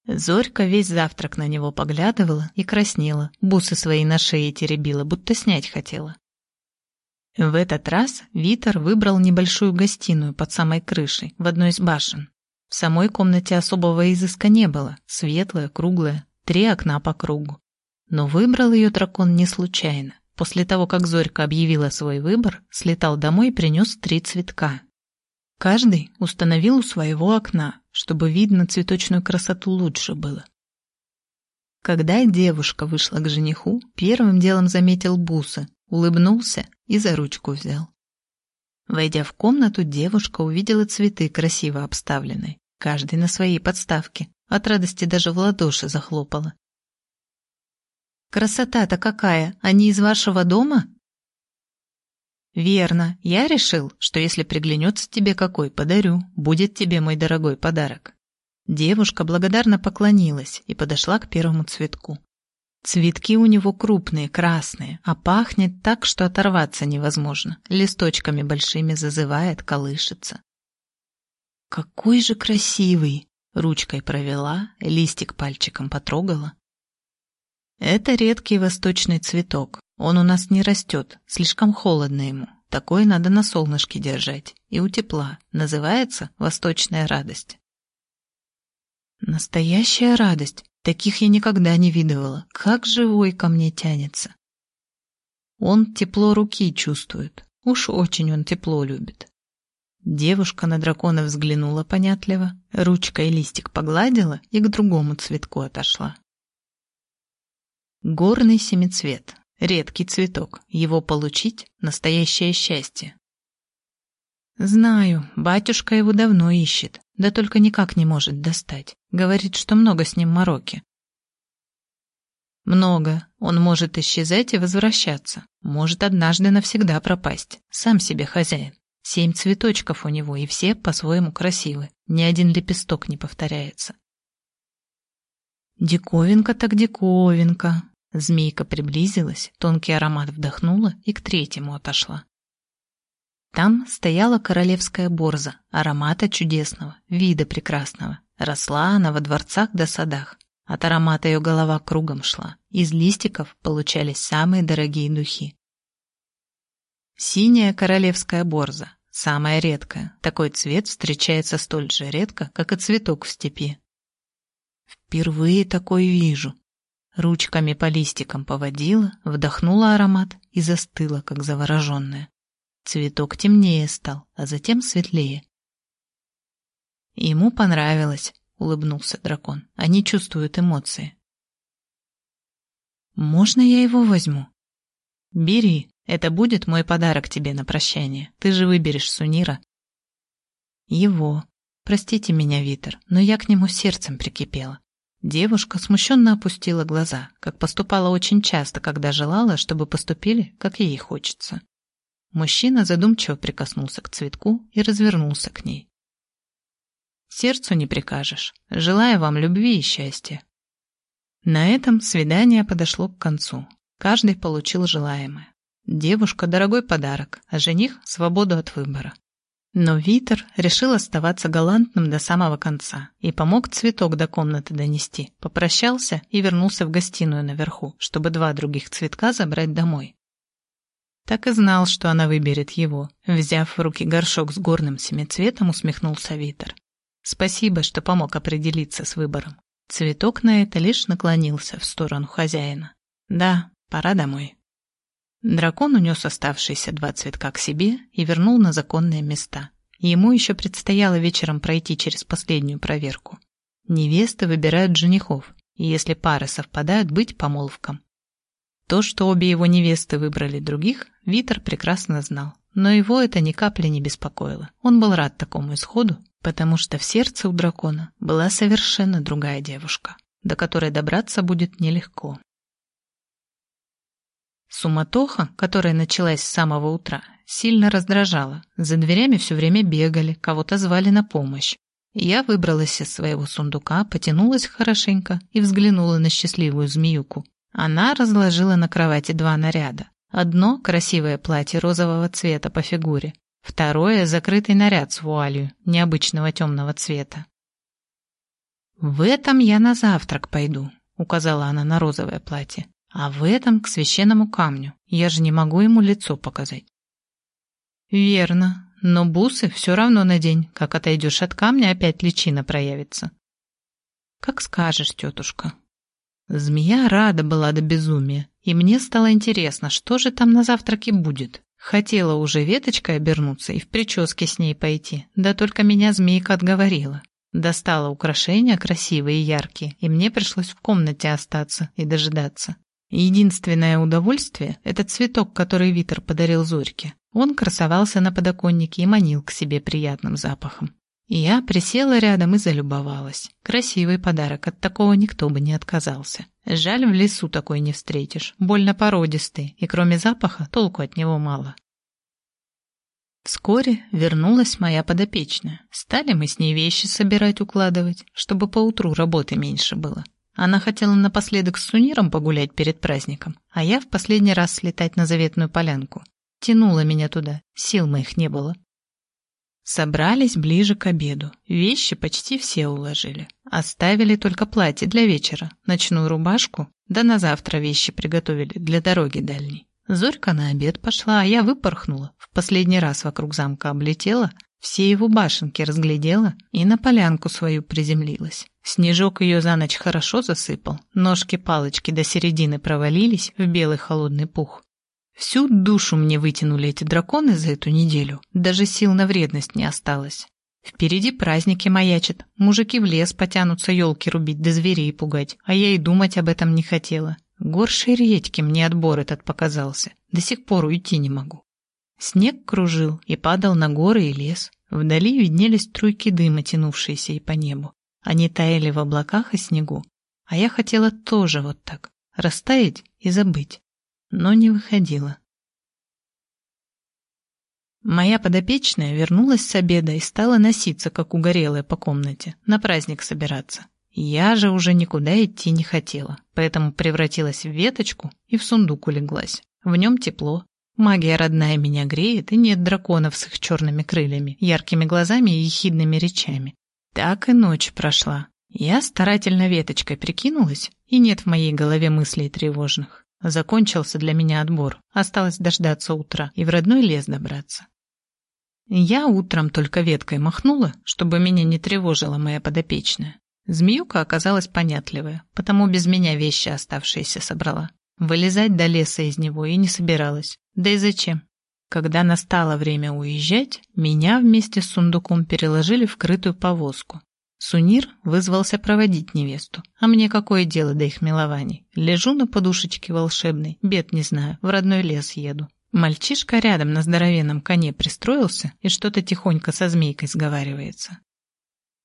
Зорька весь завтрак на него поглядывала и краснела, бусы свои на шее теребила, будто снять хотела. В этот раз Витер выбрал небольшую гостиную под самой крышей, в одной из башен. В самой комнате особого изыска не было, светлая, круглая, три окна по кругу. Но выбрал ее дракон не случайно. После того, как Зорька объявила свой выбор, слетал домой и принес три цветка. Каждый установил у своего окна, чтобы видно цветочную красоту лучше было. Когда девушка вышла к жениху, первым делом заметил бусы, улыбнулся и за ручку взял. Войдя в комнату, девушка увидела цветы, красиво обставленные, каждый на своей подставке. От радости даже в ладоши захлопала. «Красота-то какая! Они из вашего дома?» «Верно. Я решил, что если приглянется тебе какой, подарю. Будет тебе мой дорогой подарок». Девушка благодарно поклонилась и подошла к первому цветку. Цветки у него крупные, красные, а пахнет так, что оторваться невозможно. Листочками большими зазывает, колышется. «Какой же красивый!» Ручкой провела, листик пальчиком потрогала. Это редкий восточный цветок. Он у нас не растет, слишком холодно ему. Такое надо на солнышке держать. И у тепла. Называется «Восточная радость». Настоящая радость. Таких я никогда не видывала. Как живой ко мне тянется. Он тепло руки чувствует. Уж очень он тепло любит. Девушка на дракона взглянула понятливо, ручкой листик погладила и к другому цветку отошла. Горный семицвет. Редкий цветок. Его получить — настоящее счастье. Знаю, батюшка его давно ищет, да только никак не может достать. Говорит, что много с ним мороки. Много. Он может исчезать и возвращаться. Может однажды навсегда пропасть. Сам себе хозяин. Семь цветочков у него, и все по-своему красивы. Ни один лепесток не повторяется. Диковинка так диковинка. Змейка приблизилась, тонкий аромат вдохнула и к третьему отошла. Там стояла королевская борза, аромата чудесного, вида прекрасного. Росла она во дворцах да садах. От аромата ее голова кругом шла. Из листиков получались самые дорогие духи. Синяя королевская борза, самая редкая. Такой цвет встречается столь же редко, как и цветок в степи. Впервые такой вижу, Ручками по листикам поводила, вдохнула аромат и застыла, как завороженная. Цветок темнее стал, а затем светлее. Ему понравилось, улыбнулся дракон. Они чувствуют эмоции. Можно я его возьму? Бери, это будет мой подарок тебе на прощание. Ты же выберешь Сунира. Его. Простите меня, Витер, но я к нему сердцем прикипела. Девушка смущенно опустила глаза, как поступала очень часто, когда желала, чтобы поступили, как ей хочется. Мужчина задумчиво прикоснулся к цветку и развернулся к ней. «Сердцу не прикажешь. Желаю вам любви и счастья». На этом свидание подошло к концу. Каждый получил желаемое. Девушка – дорогой подарок, а жених – свободу от выбора. Но Витер решил оставаться галантным до самого конца и помог цветок до комнаты донести, попрощался и вернулся в гостиную наверху, чтобы два других цветка забрать домой. Так и знал, что она выберет его. Взяв в руки горшок с горным семицветом, усмехнулся Витер. Спасибо, что помог определиться с выбором. Цветок на это лишь наклонился в сторону хозяина. Да, пора домой. Дракон унес оставшиеся два цветка к себе и вернул на законные места. Ему еще предстояло вечером пройти через последнюю проверку. Невесты выбирают женихов, и если пары совпадают, быть помолвкам. То, что обе его невесты выбрали других, Витер прекрасно знал. Но его это ни капли не беспокоило. Он был рад такому исходу, потому что в сердце у дракона была совершенно другая девушка, до которой добраться будет нелегко. Суматоха, которая началась с самого утра, сильно раздражала. За дверями все время бегали, кого-то звали на помощь. Я выбралась из своего сундука, потянулась хорошенько и взглянула на счастливую змеюку. Она разложила на кровати два наряда. Одно — красивое платье розового цвета по фигуре, второе — закрытый наряд с вуалью, необычного темного цвета. «В этом я на завтрак пойду», — указала она на розовое платье. А в этом к священному камню. Я же не могу ему лицо показать. Верно, но бусы все равно надень. Как отойдешь от камня, опять личина проявится. Как скажешь, тетушка. Змея рада была до безумия, и мне стало интересно, что же там на завтраке будет. Хотела уже веточкой обернуться и в прическе с ней пойти, да только меня змейка отговорила. Достала украшения красивые и яркие, и мне пришлось в комнате остаться и дожидаться. Единственное удовольствие — это цветок, который Витер подарил Зорьке. Он красовался на подоконнике и манил к себе приятным запахом. Я присела рядом и залюбовалась. Красивый подарок, от такого никто бы не отказался. Жаль, в лесу такой не встретишь. Больно породистый, и кроме запаха толку от него мало. Вскоре вернулась моя подопечная. Стали мы с ней вещи собирать, укладывать, чтобы поутру работы меньше было. Она хотела напоследок с суниром погулять перед праздником, а я в последний раз слетать на заветную полянку. Тянула меня туда, сил моих не было. Собрались ближе к обеду. Вещи почти все уложили. Оставили только платье для вечера, ночную рубашку, да на завтра вещи приготовили для дороги дальней. Зорька на обед пошла, а я выпорхнула. В последний раз вокруг замка облетела, все его башенки разглядела и на полянку свою приземлилась. Снежок ее за ночь хорошо засыпал, ножки-палочки до середины провалились в белый холодный пух. Всю душу мне вытянули эти драконы за эту неделю, даже сил на вредность не осталось. Впереди праздники маячат, мужики в лес потянутся елки рубить да зверей пугать, а я и думать об этом не хотела. Горшей редьки мне отбор этот показался, до сих пор уйти не могу. Снег кружил и падал на горы и лес. Вдали виднелись струйки дыма, тянувшиеся и по небу. Они таяли в облаках и снегу. А я хотела тоже вот так, растаять и забыть. Но не выходила. Моя подопечная вернулась с обеда и стала носиться, как угорелая по комнате, на праздник собираться. Я же уже никуда идти не хотела, поэтому превратилась в веточку и в сундук улеглась. В нем тепло, Магия родная меня греет, и нет драконов с их черными крыльями, яркими глазами и ехидными речами. Так и ночь прошла. Я старательно веточкой прикинулась, и нет в моей голове мыслей тревожных. Закончился для меня отбор. Осталось дождаться утра и в родной лес добраться. Я утром только веткой махнула, чтобы меня не тревожила моя подопечная. Змеюка оказалась понятливая, потому без меня вещи оставшиеся собрала. Вылезать до леса из него и не собиралась. Да и зачем? Когда настало время уезжать, меня вместе с сундуком переложили в крытую повозку. Сунир вызвался проводить невесту. А мне какое дело до их милований? Лежу на подушечке волшебной, бед не знаю, в родной лес еду. Мальчишка рядом на здоровенном коне пристроился и что-то тихонько со змейкой сговаривается.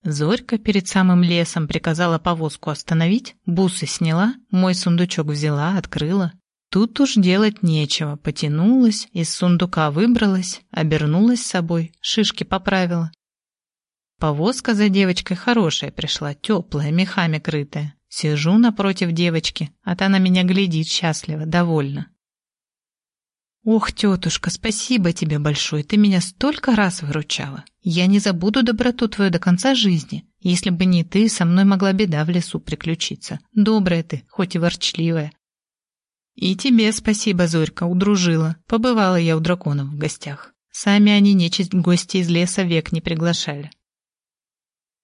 Зорька перед самым лесом приказала повозку остановить, бусы сняла, мой сундучок взяла, открыла. Тут уж делать нечего, потянулась, из сундука выбралась, обернулась собой, шишки поправила. Повозка за девочкой хорошая пришла, теплая, мехами крытая. Сижу напротив девочки, а та на меня глядит счастливо, довольна. «Ох, тетушка, спасибо тебе большое, ты меня столько раз выручала. Я не забуду доброту твою до конца жизни. Если бы не ты, со мной могла беда в лесу приключиться. Добрая ты, хоть и ворчливая». «И тебе спасибо, Зорька, удружила. Побывала я у драконов в гостях. Сами они нечисть гости из леса век не приглашали.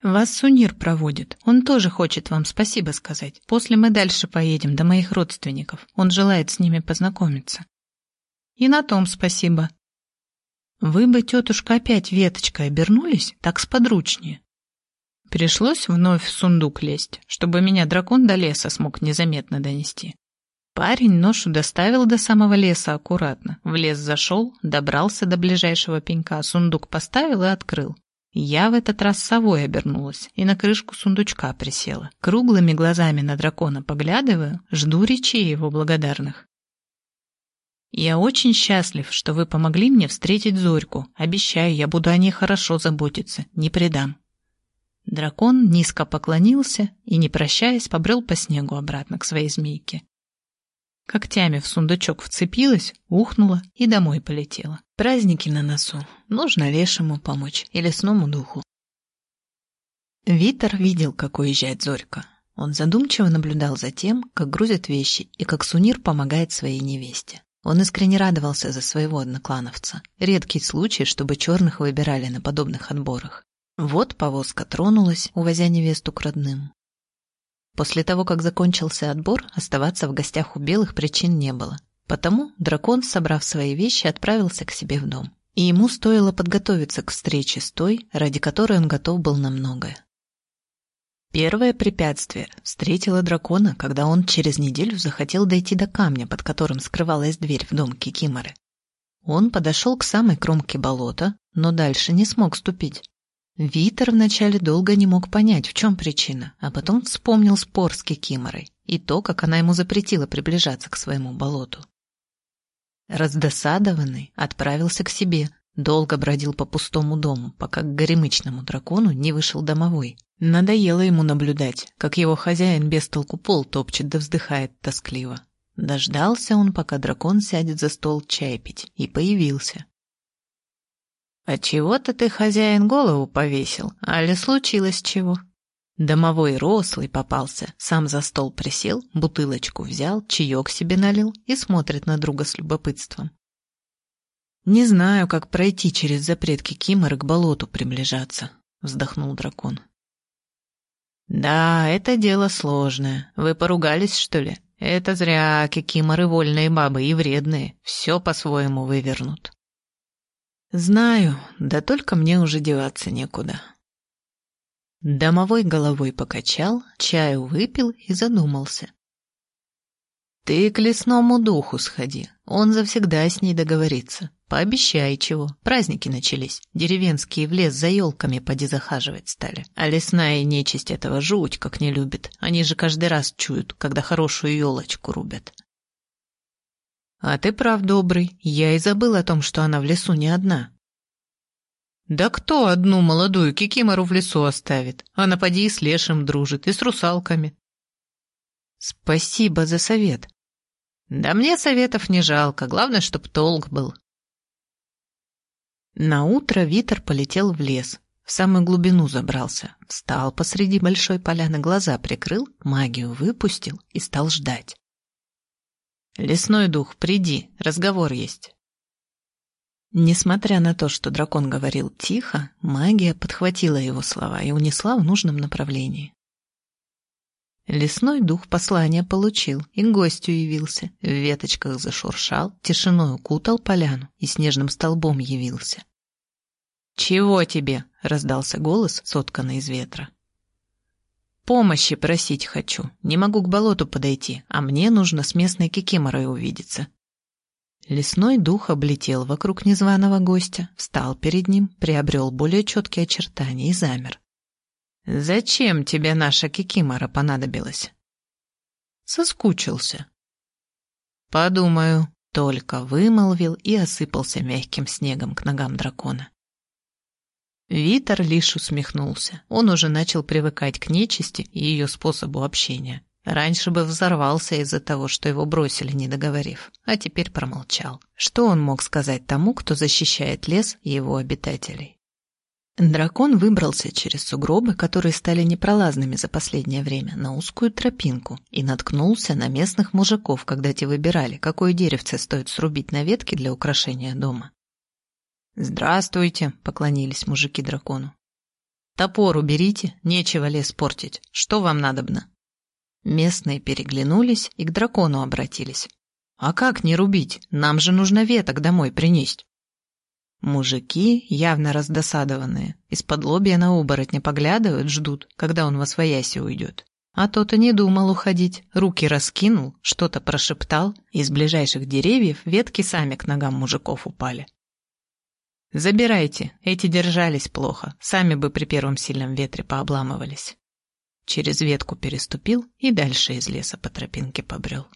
Вас Сунир проводит. Он тоже хочет вам спасибо сказать. После мы дальше поедем до моих родственников. Он желает с ними познакомиться. И на том спасибо. Вы бы, тетушка, опять веточкой обернулись, так сподручнее. Пришлось вновь в сундук лезть, чтобы меня дракон до леса смог незаметно донести. Парень ношу доставил до самого леса аккуратно. В лес зашел, добрался до ближайшего пенька, сундук поставил и открыл. Я в этот раз совой обернулась и на крышку сундучка присела. Круглыми глазами на дракона поглядываю, жду речей его благодарных. Я очень счастлив, что вы помогли мне встретить Зорьку. Обещаю, я буду о ней хорошо заботиться, не предам. Дракон низко поклонился и, не прощаясь, побрел по снегу обратно к своей змейке. Когтями в сундучок вцепилась, ухнула и домой полетела. Праздники на носу. Нужно лешему помочь и лесному духу. Витер видел, как уезжает Зорька. Он задумчиво наблюдал за тем, как грузят вещи и как Сунир помогает своей невесте. Он искренне радовался за своего одноклановца. Редкий случай, чтобы черных выбирали на подобных отборах. Вот повозка тронулась, увозя невесту к родным. После того, как закончился отбор, оставаться в гостях у белых причин не было. Потому дракон, собрав свои вещи, отправился к себе в дом. И ему стоило подготовиться к встрече с той, ради которой он готов был на многое. Первое препятствие встретило дракона, когда он через неделю захотел дойти до камня, под которым скрывалась дверь в дом Кикиморы. Он подошел к самой кромке болота, но дальше не смог ступить. Витер вначале долго не мог понять, в чем причина, а потом вспомнил спор с Кикиморой и то, как она ему запретила приближаться к своему болоту. Раздосадованный отправился к себе, долго бродил по пустому дому, пока к горемычному дракону не вышел домовой. Надоело ему наблюдать, как его хозяин без толку пол топчет да вздыхает тоскливо. Дождался он, пока дракон сядет за стол чай пить, и появился. «А чего-то ты, хозяин, голову повесил, али случилось чего?» Домовой рослый попался, сам за стол присел, бутылочку взял, чаек себе налил и смотрит на друга с любопытством. «Не знаю, как пройти через запретки Киморы к болоту приближаться», — вздохнул дракон. «Да, это дело сложное. Вы поругались, что ли? Это зря, кикиморы вольные бабы и вредные. Все по-своему вывернут». «Знаю, да только мне уже деваться некуда». Домовой головой покачал, чаю выпил и задумался. «Ты к лесному духу сходи, он завсегда с ней договорится. Пообещай чего. Праздники начались. Деревенские в лес за елками поди захаживать стали. А лесная нечисть этого жуть как не любит. Они же каждый раз чуют, когда хорошую елочку рубят. А ты прав, добрый. Я и забыл о том, что она в лесу не одна. Да кто одну молодую кикимору в лесу оставит? Она поди и с лешим дружит, и с русалками. Спасибо за совет. Да мне советов не жалко, главное, чтоб толк был. На утро Витер полетел в лес, в самую глубину забрался, встал посреди большой поляны, глаза прикрыл, магию выпустил и стал ждать. «Лесной дух, приди, разговор есть». Несмотря на то, что дракон говорил тихо, магия подхватила его слова и унесла в нужном направлении. Лесной дух послания получил и гостю явился, в веточках зашуршал, тишиной укутал поляну и снежным столбом явился. «Чего тебе?» — раздался голос, сотканный из ветра. «Помощи просить хочу. Не могу к болоту подойти, а мне нужно с местной кикиморой увидеться». Лесной дух облетел вокруг незваного гостя, встал перед ним, приобрел более четкие очертания и замер. «Зачем тебе наша кикимора понадобилась?» «Соскучился». «Подумаю», — только вымолвил и осыпался мягким снегом к ногам дракона. Витер лишь усмехнулся. Он уже начал привыкать к нечисти и ее способу общения. Раньше бы взорвался из-за того, что его бросили, не договорив, а теперь промолчал. Что он мог сказать тому, кто защищает лес и его обитателей? Дракон выбрался через сугробы, которые стали непролазными за последнее время, на узкую тропинку и наткнулся на местных мужиков, когда те выбирали, какое деревце стоит срубить на ветке для украшения дома. «Здравствуйте», — поклонились мужики дракону. «Топор уберите, нечего лес портить. Что вам надобно?» Местные переглянулись и к дракону обратились. «А как не рубить? Нам же нужно веток домой принести». Мужики, явно раздосадованные, из-под лобья на оборотня поглядывают, ждут, когда он во свояси уйдет. А тот и не думал уходить, руки раскинул, что-то прошептал, и из ближайших деревьев ветки сами к ногам мужиков упали. «Забирайте, эти держались плохо, сами бы при первом сильном ветре пообламывались». Через ветку переступил и дальше из леса по тропинке побрел.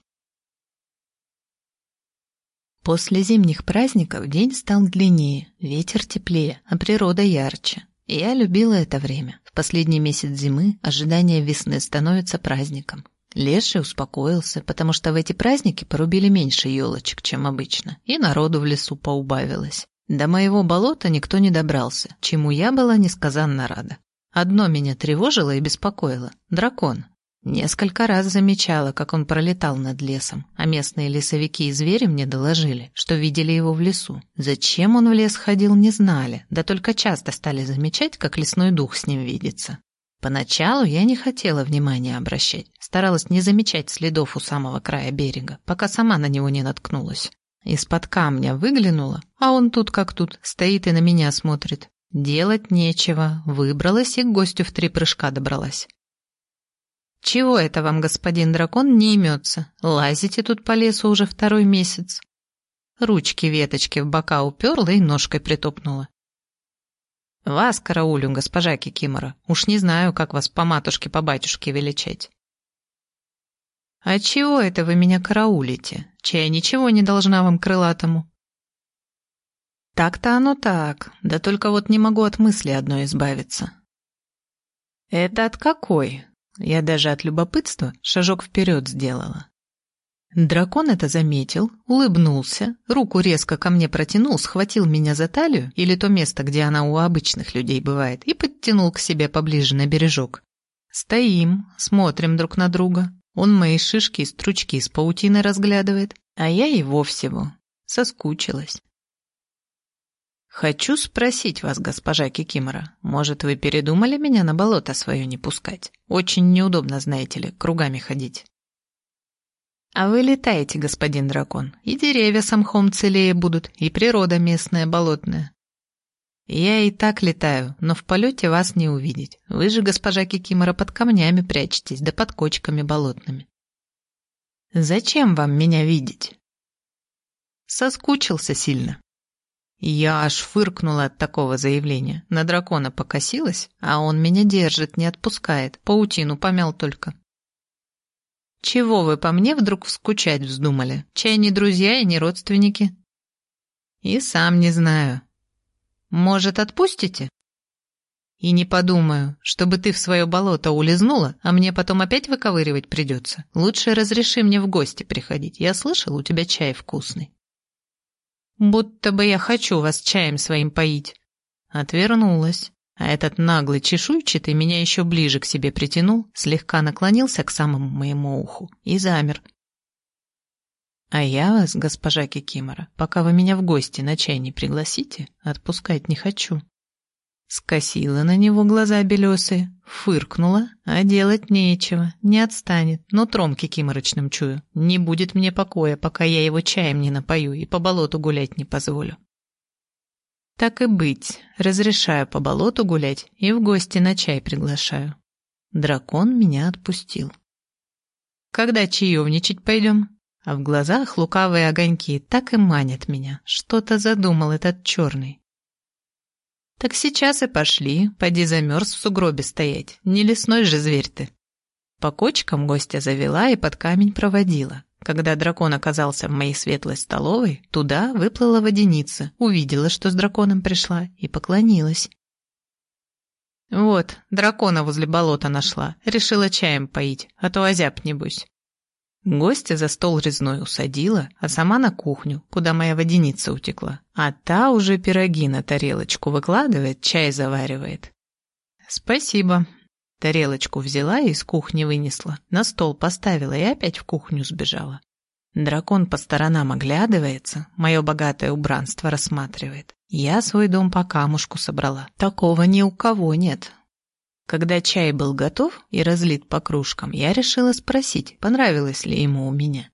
После зимних праздников день стал длиннее, ветер теплее, а природа ярче. И я любила это время. В последний месяц зимы ожидание весны становится праздником. Леший успокоился, потому что в эти праздники порубили меньше елочек, чем обычно, и народу в лесу поубавилось. До моего болота никто не добрался, чему я была несказанно рада. Одно меня тревожило и беспокоило — дракон. Несколько раз замечала, как он пролетал над лесом, а местные лесовики и звери мне доложили, что видели его в лесу. Зачем он в лес ходил, не знали, да только часто стали замечать, как лесной дух с ним видится. Поначалу я не хотела внимания обращать, старалась не замечать следов у самого края берега, пока сама на него не наткнулась. Из-под камня выглянула, а он тут как тут, стоит и на меня смотрит. Делать нечего, выбралась и к гостю в три прыжка добралась. «Чего это вам, господин дракон, не имется? Лазите тут по лесу уже второй месяц». Ручки веточки в бока уперла и ножкой притопнула. «Вас караулю, госпожа Кикимора. Уж не знаю, как вас по матушке, по батюшке величать». «А чего это вы меня караулите? Чай ничего не должна вам крылатому?» «Так-то оно так, да только вот не могу от мысли одной избавиться». «Это от какой?» Я даже от любопытства шажок вперед сделала. Дракон это заметил, улыбнулся, руку резко ко мне протянул, схватил меня за талию, или то место, где она у обычных людей бывает, и подтянул к себе поближе на бережок. Стоим, смотрим друг на друга. Он мои шишки и стручки из паутины разглядывает, а я его всего. Соскучилась. «Хочу спросить вас, госпожа Кикимора, может, вы передумали меня на болото свое не пускать? Очень неудобно, знаете ли, кругами ходить». «А вы летаете, господин дракон, и деревья с целее будут, и природа местная болотная». «Я и так летаю, но в полете вас не увидеть. Вы же, госпожа Кикимора, под камнями прячетесь, да под кочками болотными». «Зачем вам меня видеть?» Соскучился сильно. Я аж фыркнула от такого заявления. На дракона покосилась, а он меня держит, не отпускает. Паутину помял только. Чего вы по мне вдруг скучать вздумали? Чай не друзья и не родственники? И сам не знаю. Может, отпустите? И не подумаю, чтобы ты в свое болото улизнула, а мне потом опять выковыривать придется. Лучше разреши мне в гости приходить. Я слышал, у тебя чай вкусный. Будто бы я хочу вас чаем своим поить. Отвернулась. А этот наглый чешуйчатый меня еще ближе к себе притянул, слегка наклонился к самому моему уху и замер. А я вас, госпожа Кикимора, пока вы меня в гости на чай не пригласите, отпускать не хочу. Скосила на него глаза белесые, фыркнула, а делать нечего, не отстанет, но тром кикиморочным чую. Не будет мне покоя, пока я его чаем не напою и по болоту гулять не позволю. Так и быть, разрешаю по болоту гулять и в гости на чай приглашаю. Дракон меня отпустил. Когда чаевничать пойдем? А в глазах лукавые огоньки так и манят меня. Что-то задумал этот черный. «Так сейчас и пошли, поди замерз в сугробе стоять, не лесной же зверь ты». По кочкам гостя завела и под камень проводила. Когда дракон оказался в моей светлой столовой, туда выплыла водяница, увидела, что с драконом пришла, и поклонилась. Вот, дракона возле болота нашла. Решила чаем поить, а то озяб небось. Гостя за стол резной усадила, а сама на кухню, куда моя водяница утекла. А та уже пироги на тарелочку выкладывает, чай заваривает. Спасибо. Тарелочку взяла и из кухни вынесла, на стол поставила и опять в кухню сбежала. Дракон по сторонам оглядывается, мое богатое убранство рассматривает. Я свой дом по камушку собрала. Такого ни у кого нет. Когда чай был готов и разлит по кружкам, я решила спросить, понравилось ли ему у меня.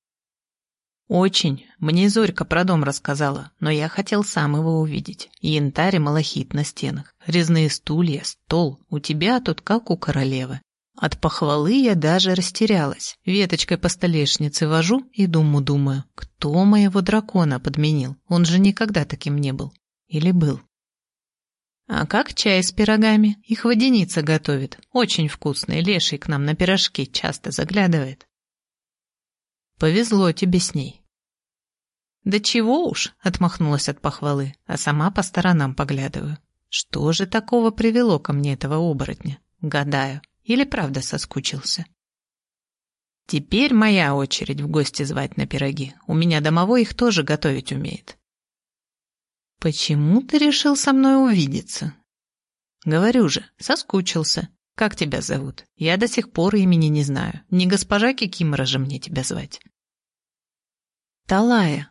«Очень. Мне Зорька про дом рассказала, но я хотел сам его увидеть. Янтарь и малахит на стенах, резные стулья, стол. У тебя тут как у королевы. От похвалы я даже растерялась. Веточкой по столешнице вожу и думаю-думаю, кто моего дракона подменил? Он же никогда таким не был. Или был? А как чай с пирогами? Их водяница готовит. Очень вкусный. Леший к нам на пирожки часто заглядывает. Повезло тебе с ней. Да чего уж, отмахнулась от похвалы, а сама по сторонам поглядываю. Что же такого привело ко мне этого оборотня? Гадаю. Или правда соскучился? Теперь моя очередь в гости звать на пироги. У меня домовой их тоже готовить умеет. «Почему ты решил со мной увидеться?» «Говорю же, соскучился. Как тебя зовут? Я до сих пор имени не знаю. Не госпожа Кикимора же мне тебя звать». «Талая.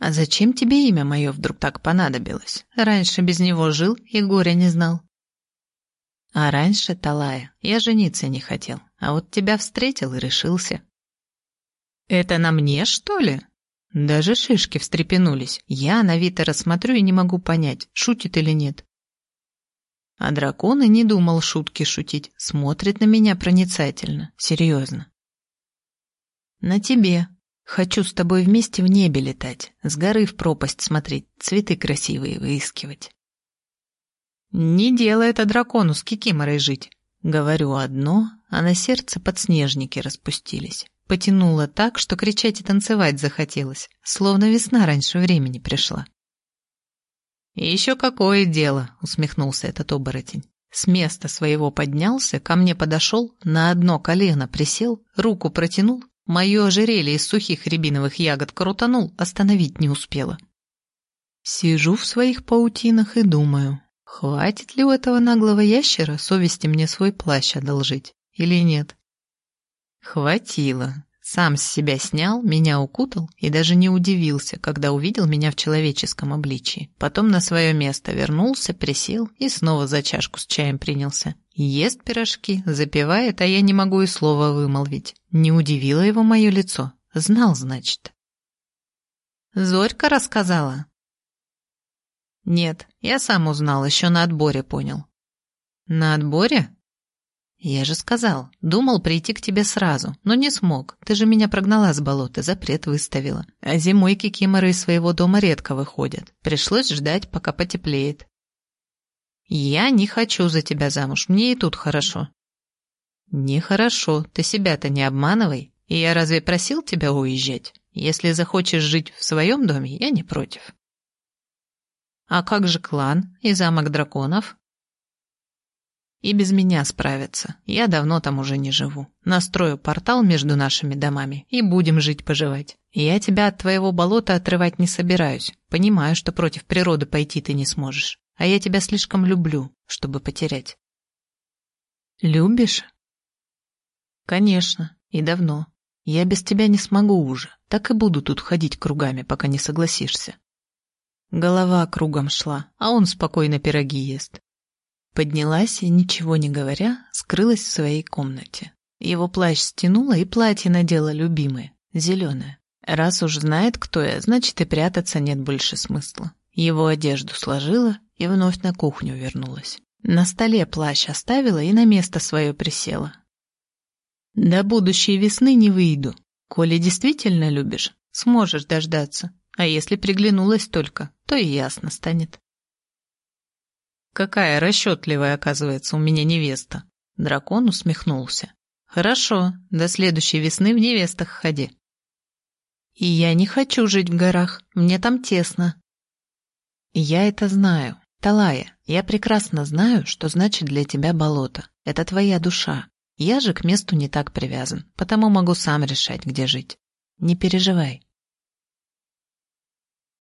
А зачем тебе имя мое вдруг так понадобилось? Раньше без него жил и горя не знал». «А раньше, Талая, я жениться не хотел, а вот тебя встретил и решился». «Это на мне, что ли?» Даже шишки встрепенулись. Я на Вита рассмотрю и не могу понять, шутит или нет. А дракон и не думал шутки шутить. Смотрит на меня проницательно, серьезно. На тебе. Хочу с тобой вместе в небе летать, с горы в пропасть смотреть, цветы красивые выискивать. Не делай это дракону с кикиморой жить. Говорю одно, а на сердце подснежники распустились. Потянуло так, что кричать и танцевать захотелось, словно весна раньше времени пришла. «И еще какое дело!» — усмехнулся этот оборотень. С места своего поднялся, ко мне подошел, на одно колено присел, руку протянул, мое ожерелье из сухих рябиновых ягод крутанул, остановить не успела. Сижу в своих паутинах и думаю, хватит ли у этого наглого ящера совести мне свой плащ одолжить или нет. Хватило. Сам с себя снял, меня укутал и даже не удивился, когда увидел меня в человеческом обличии. Потом на свое место вернулся, присел и снова за чашку с чаем принялся. Ест пирожки, запивает, а я не могу и слова вымолвить. Не удивило его мое лицо. Знал, значит. Зорька рассказала. Нет, я сам узнал, еще на отборе понял. На отборе? «Я же сказал, думал прийти к тебе сразу, но не смог. Ты же меня прогнала с болота, запрет выставила. А зимой кикиморы из своего дома редко выходят. Пришлось ждать, пока потеплеет». «Я не хочу за тебя замуж, мне и тут хорошо». «Нехорошо, ты себя-то не обманывай. И я разве просил тебя уезжать? Если захочешь жить в своем доме, я не против». «А как же клан и замок драконов?» И без меня справятся. Я давно там уже не живу. Настрою портал между нашими домами и будем жить-поживать. Я тебя от твоего болота отрывать не собираюсь. Понимаю, что против природы пойти ты не сможешь. А я тебя слишком люблю, чтобы потерять. Любишь? Конечно, и давно. Я без тебя не смогу уже. Так и буду тут ходить кругами, пока не согласишься. Голова кругом шла, а он спокойно пироги ест. Поднялась и, ничего не говоря, скрылась в своей комнате. Его плащ стянула и платье надела любимое, зеленое. Раз уж знает, кто я, значит и прятаться нет больше смысла. Его одежду сложила и вновь на кухню вернулась. На столе плащ оставила и на место свое присела. До будущей весны не выйду. Коли действительно любишь, сможешь дождаться. А если приглянулась только, то и ясно станет. Какая расчетливая, оказывается, у меня невеста. Дракон усмехнулся. Хорошо, до следующей весны в невестах ходи. И я не хочу жить в горах, мне там тесно. Я это знаю, Талая, я прекрасно знаю, что значит для тебя болото. Это твоя душа. Я же к месту не так привязан, потому могу сам решать, где жить. Не переживай.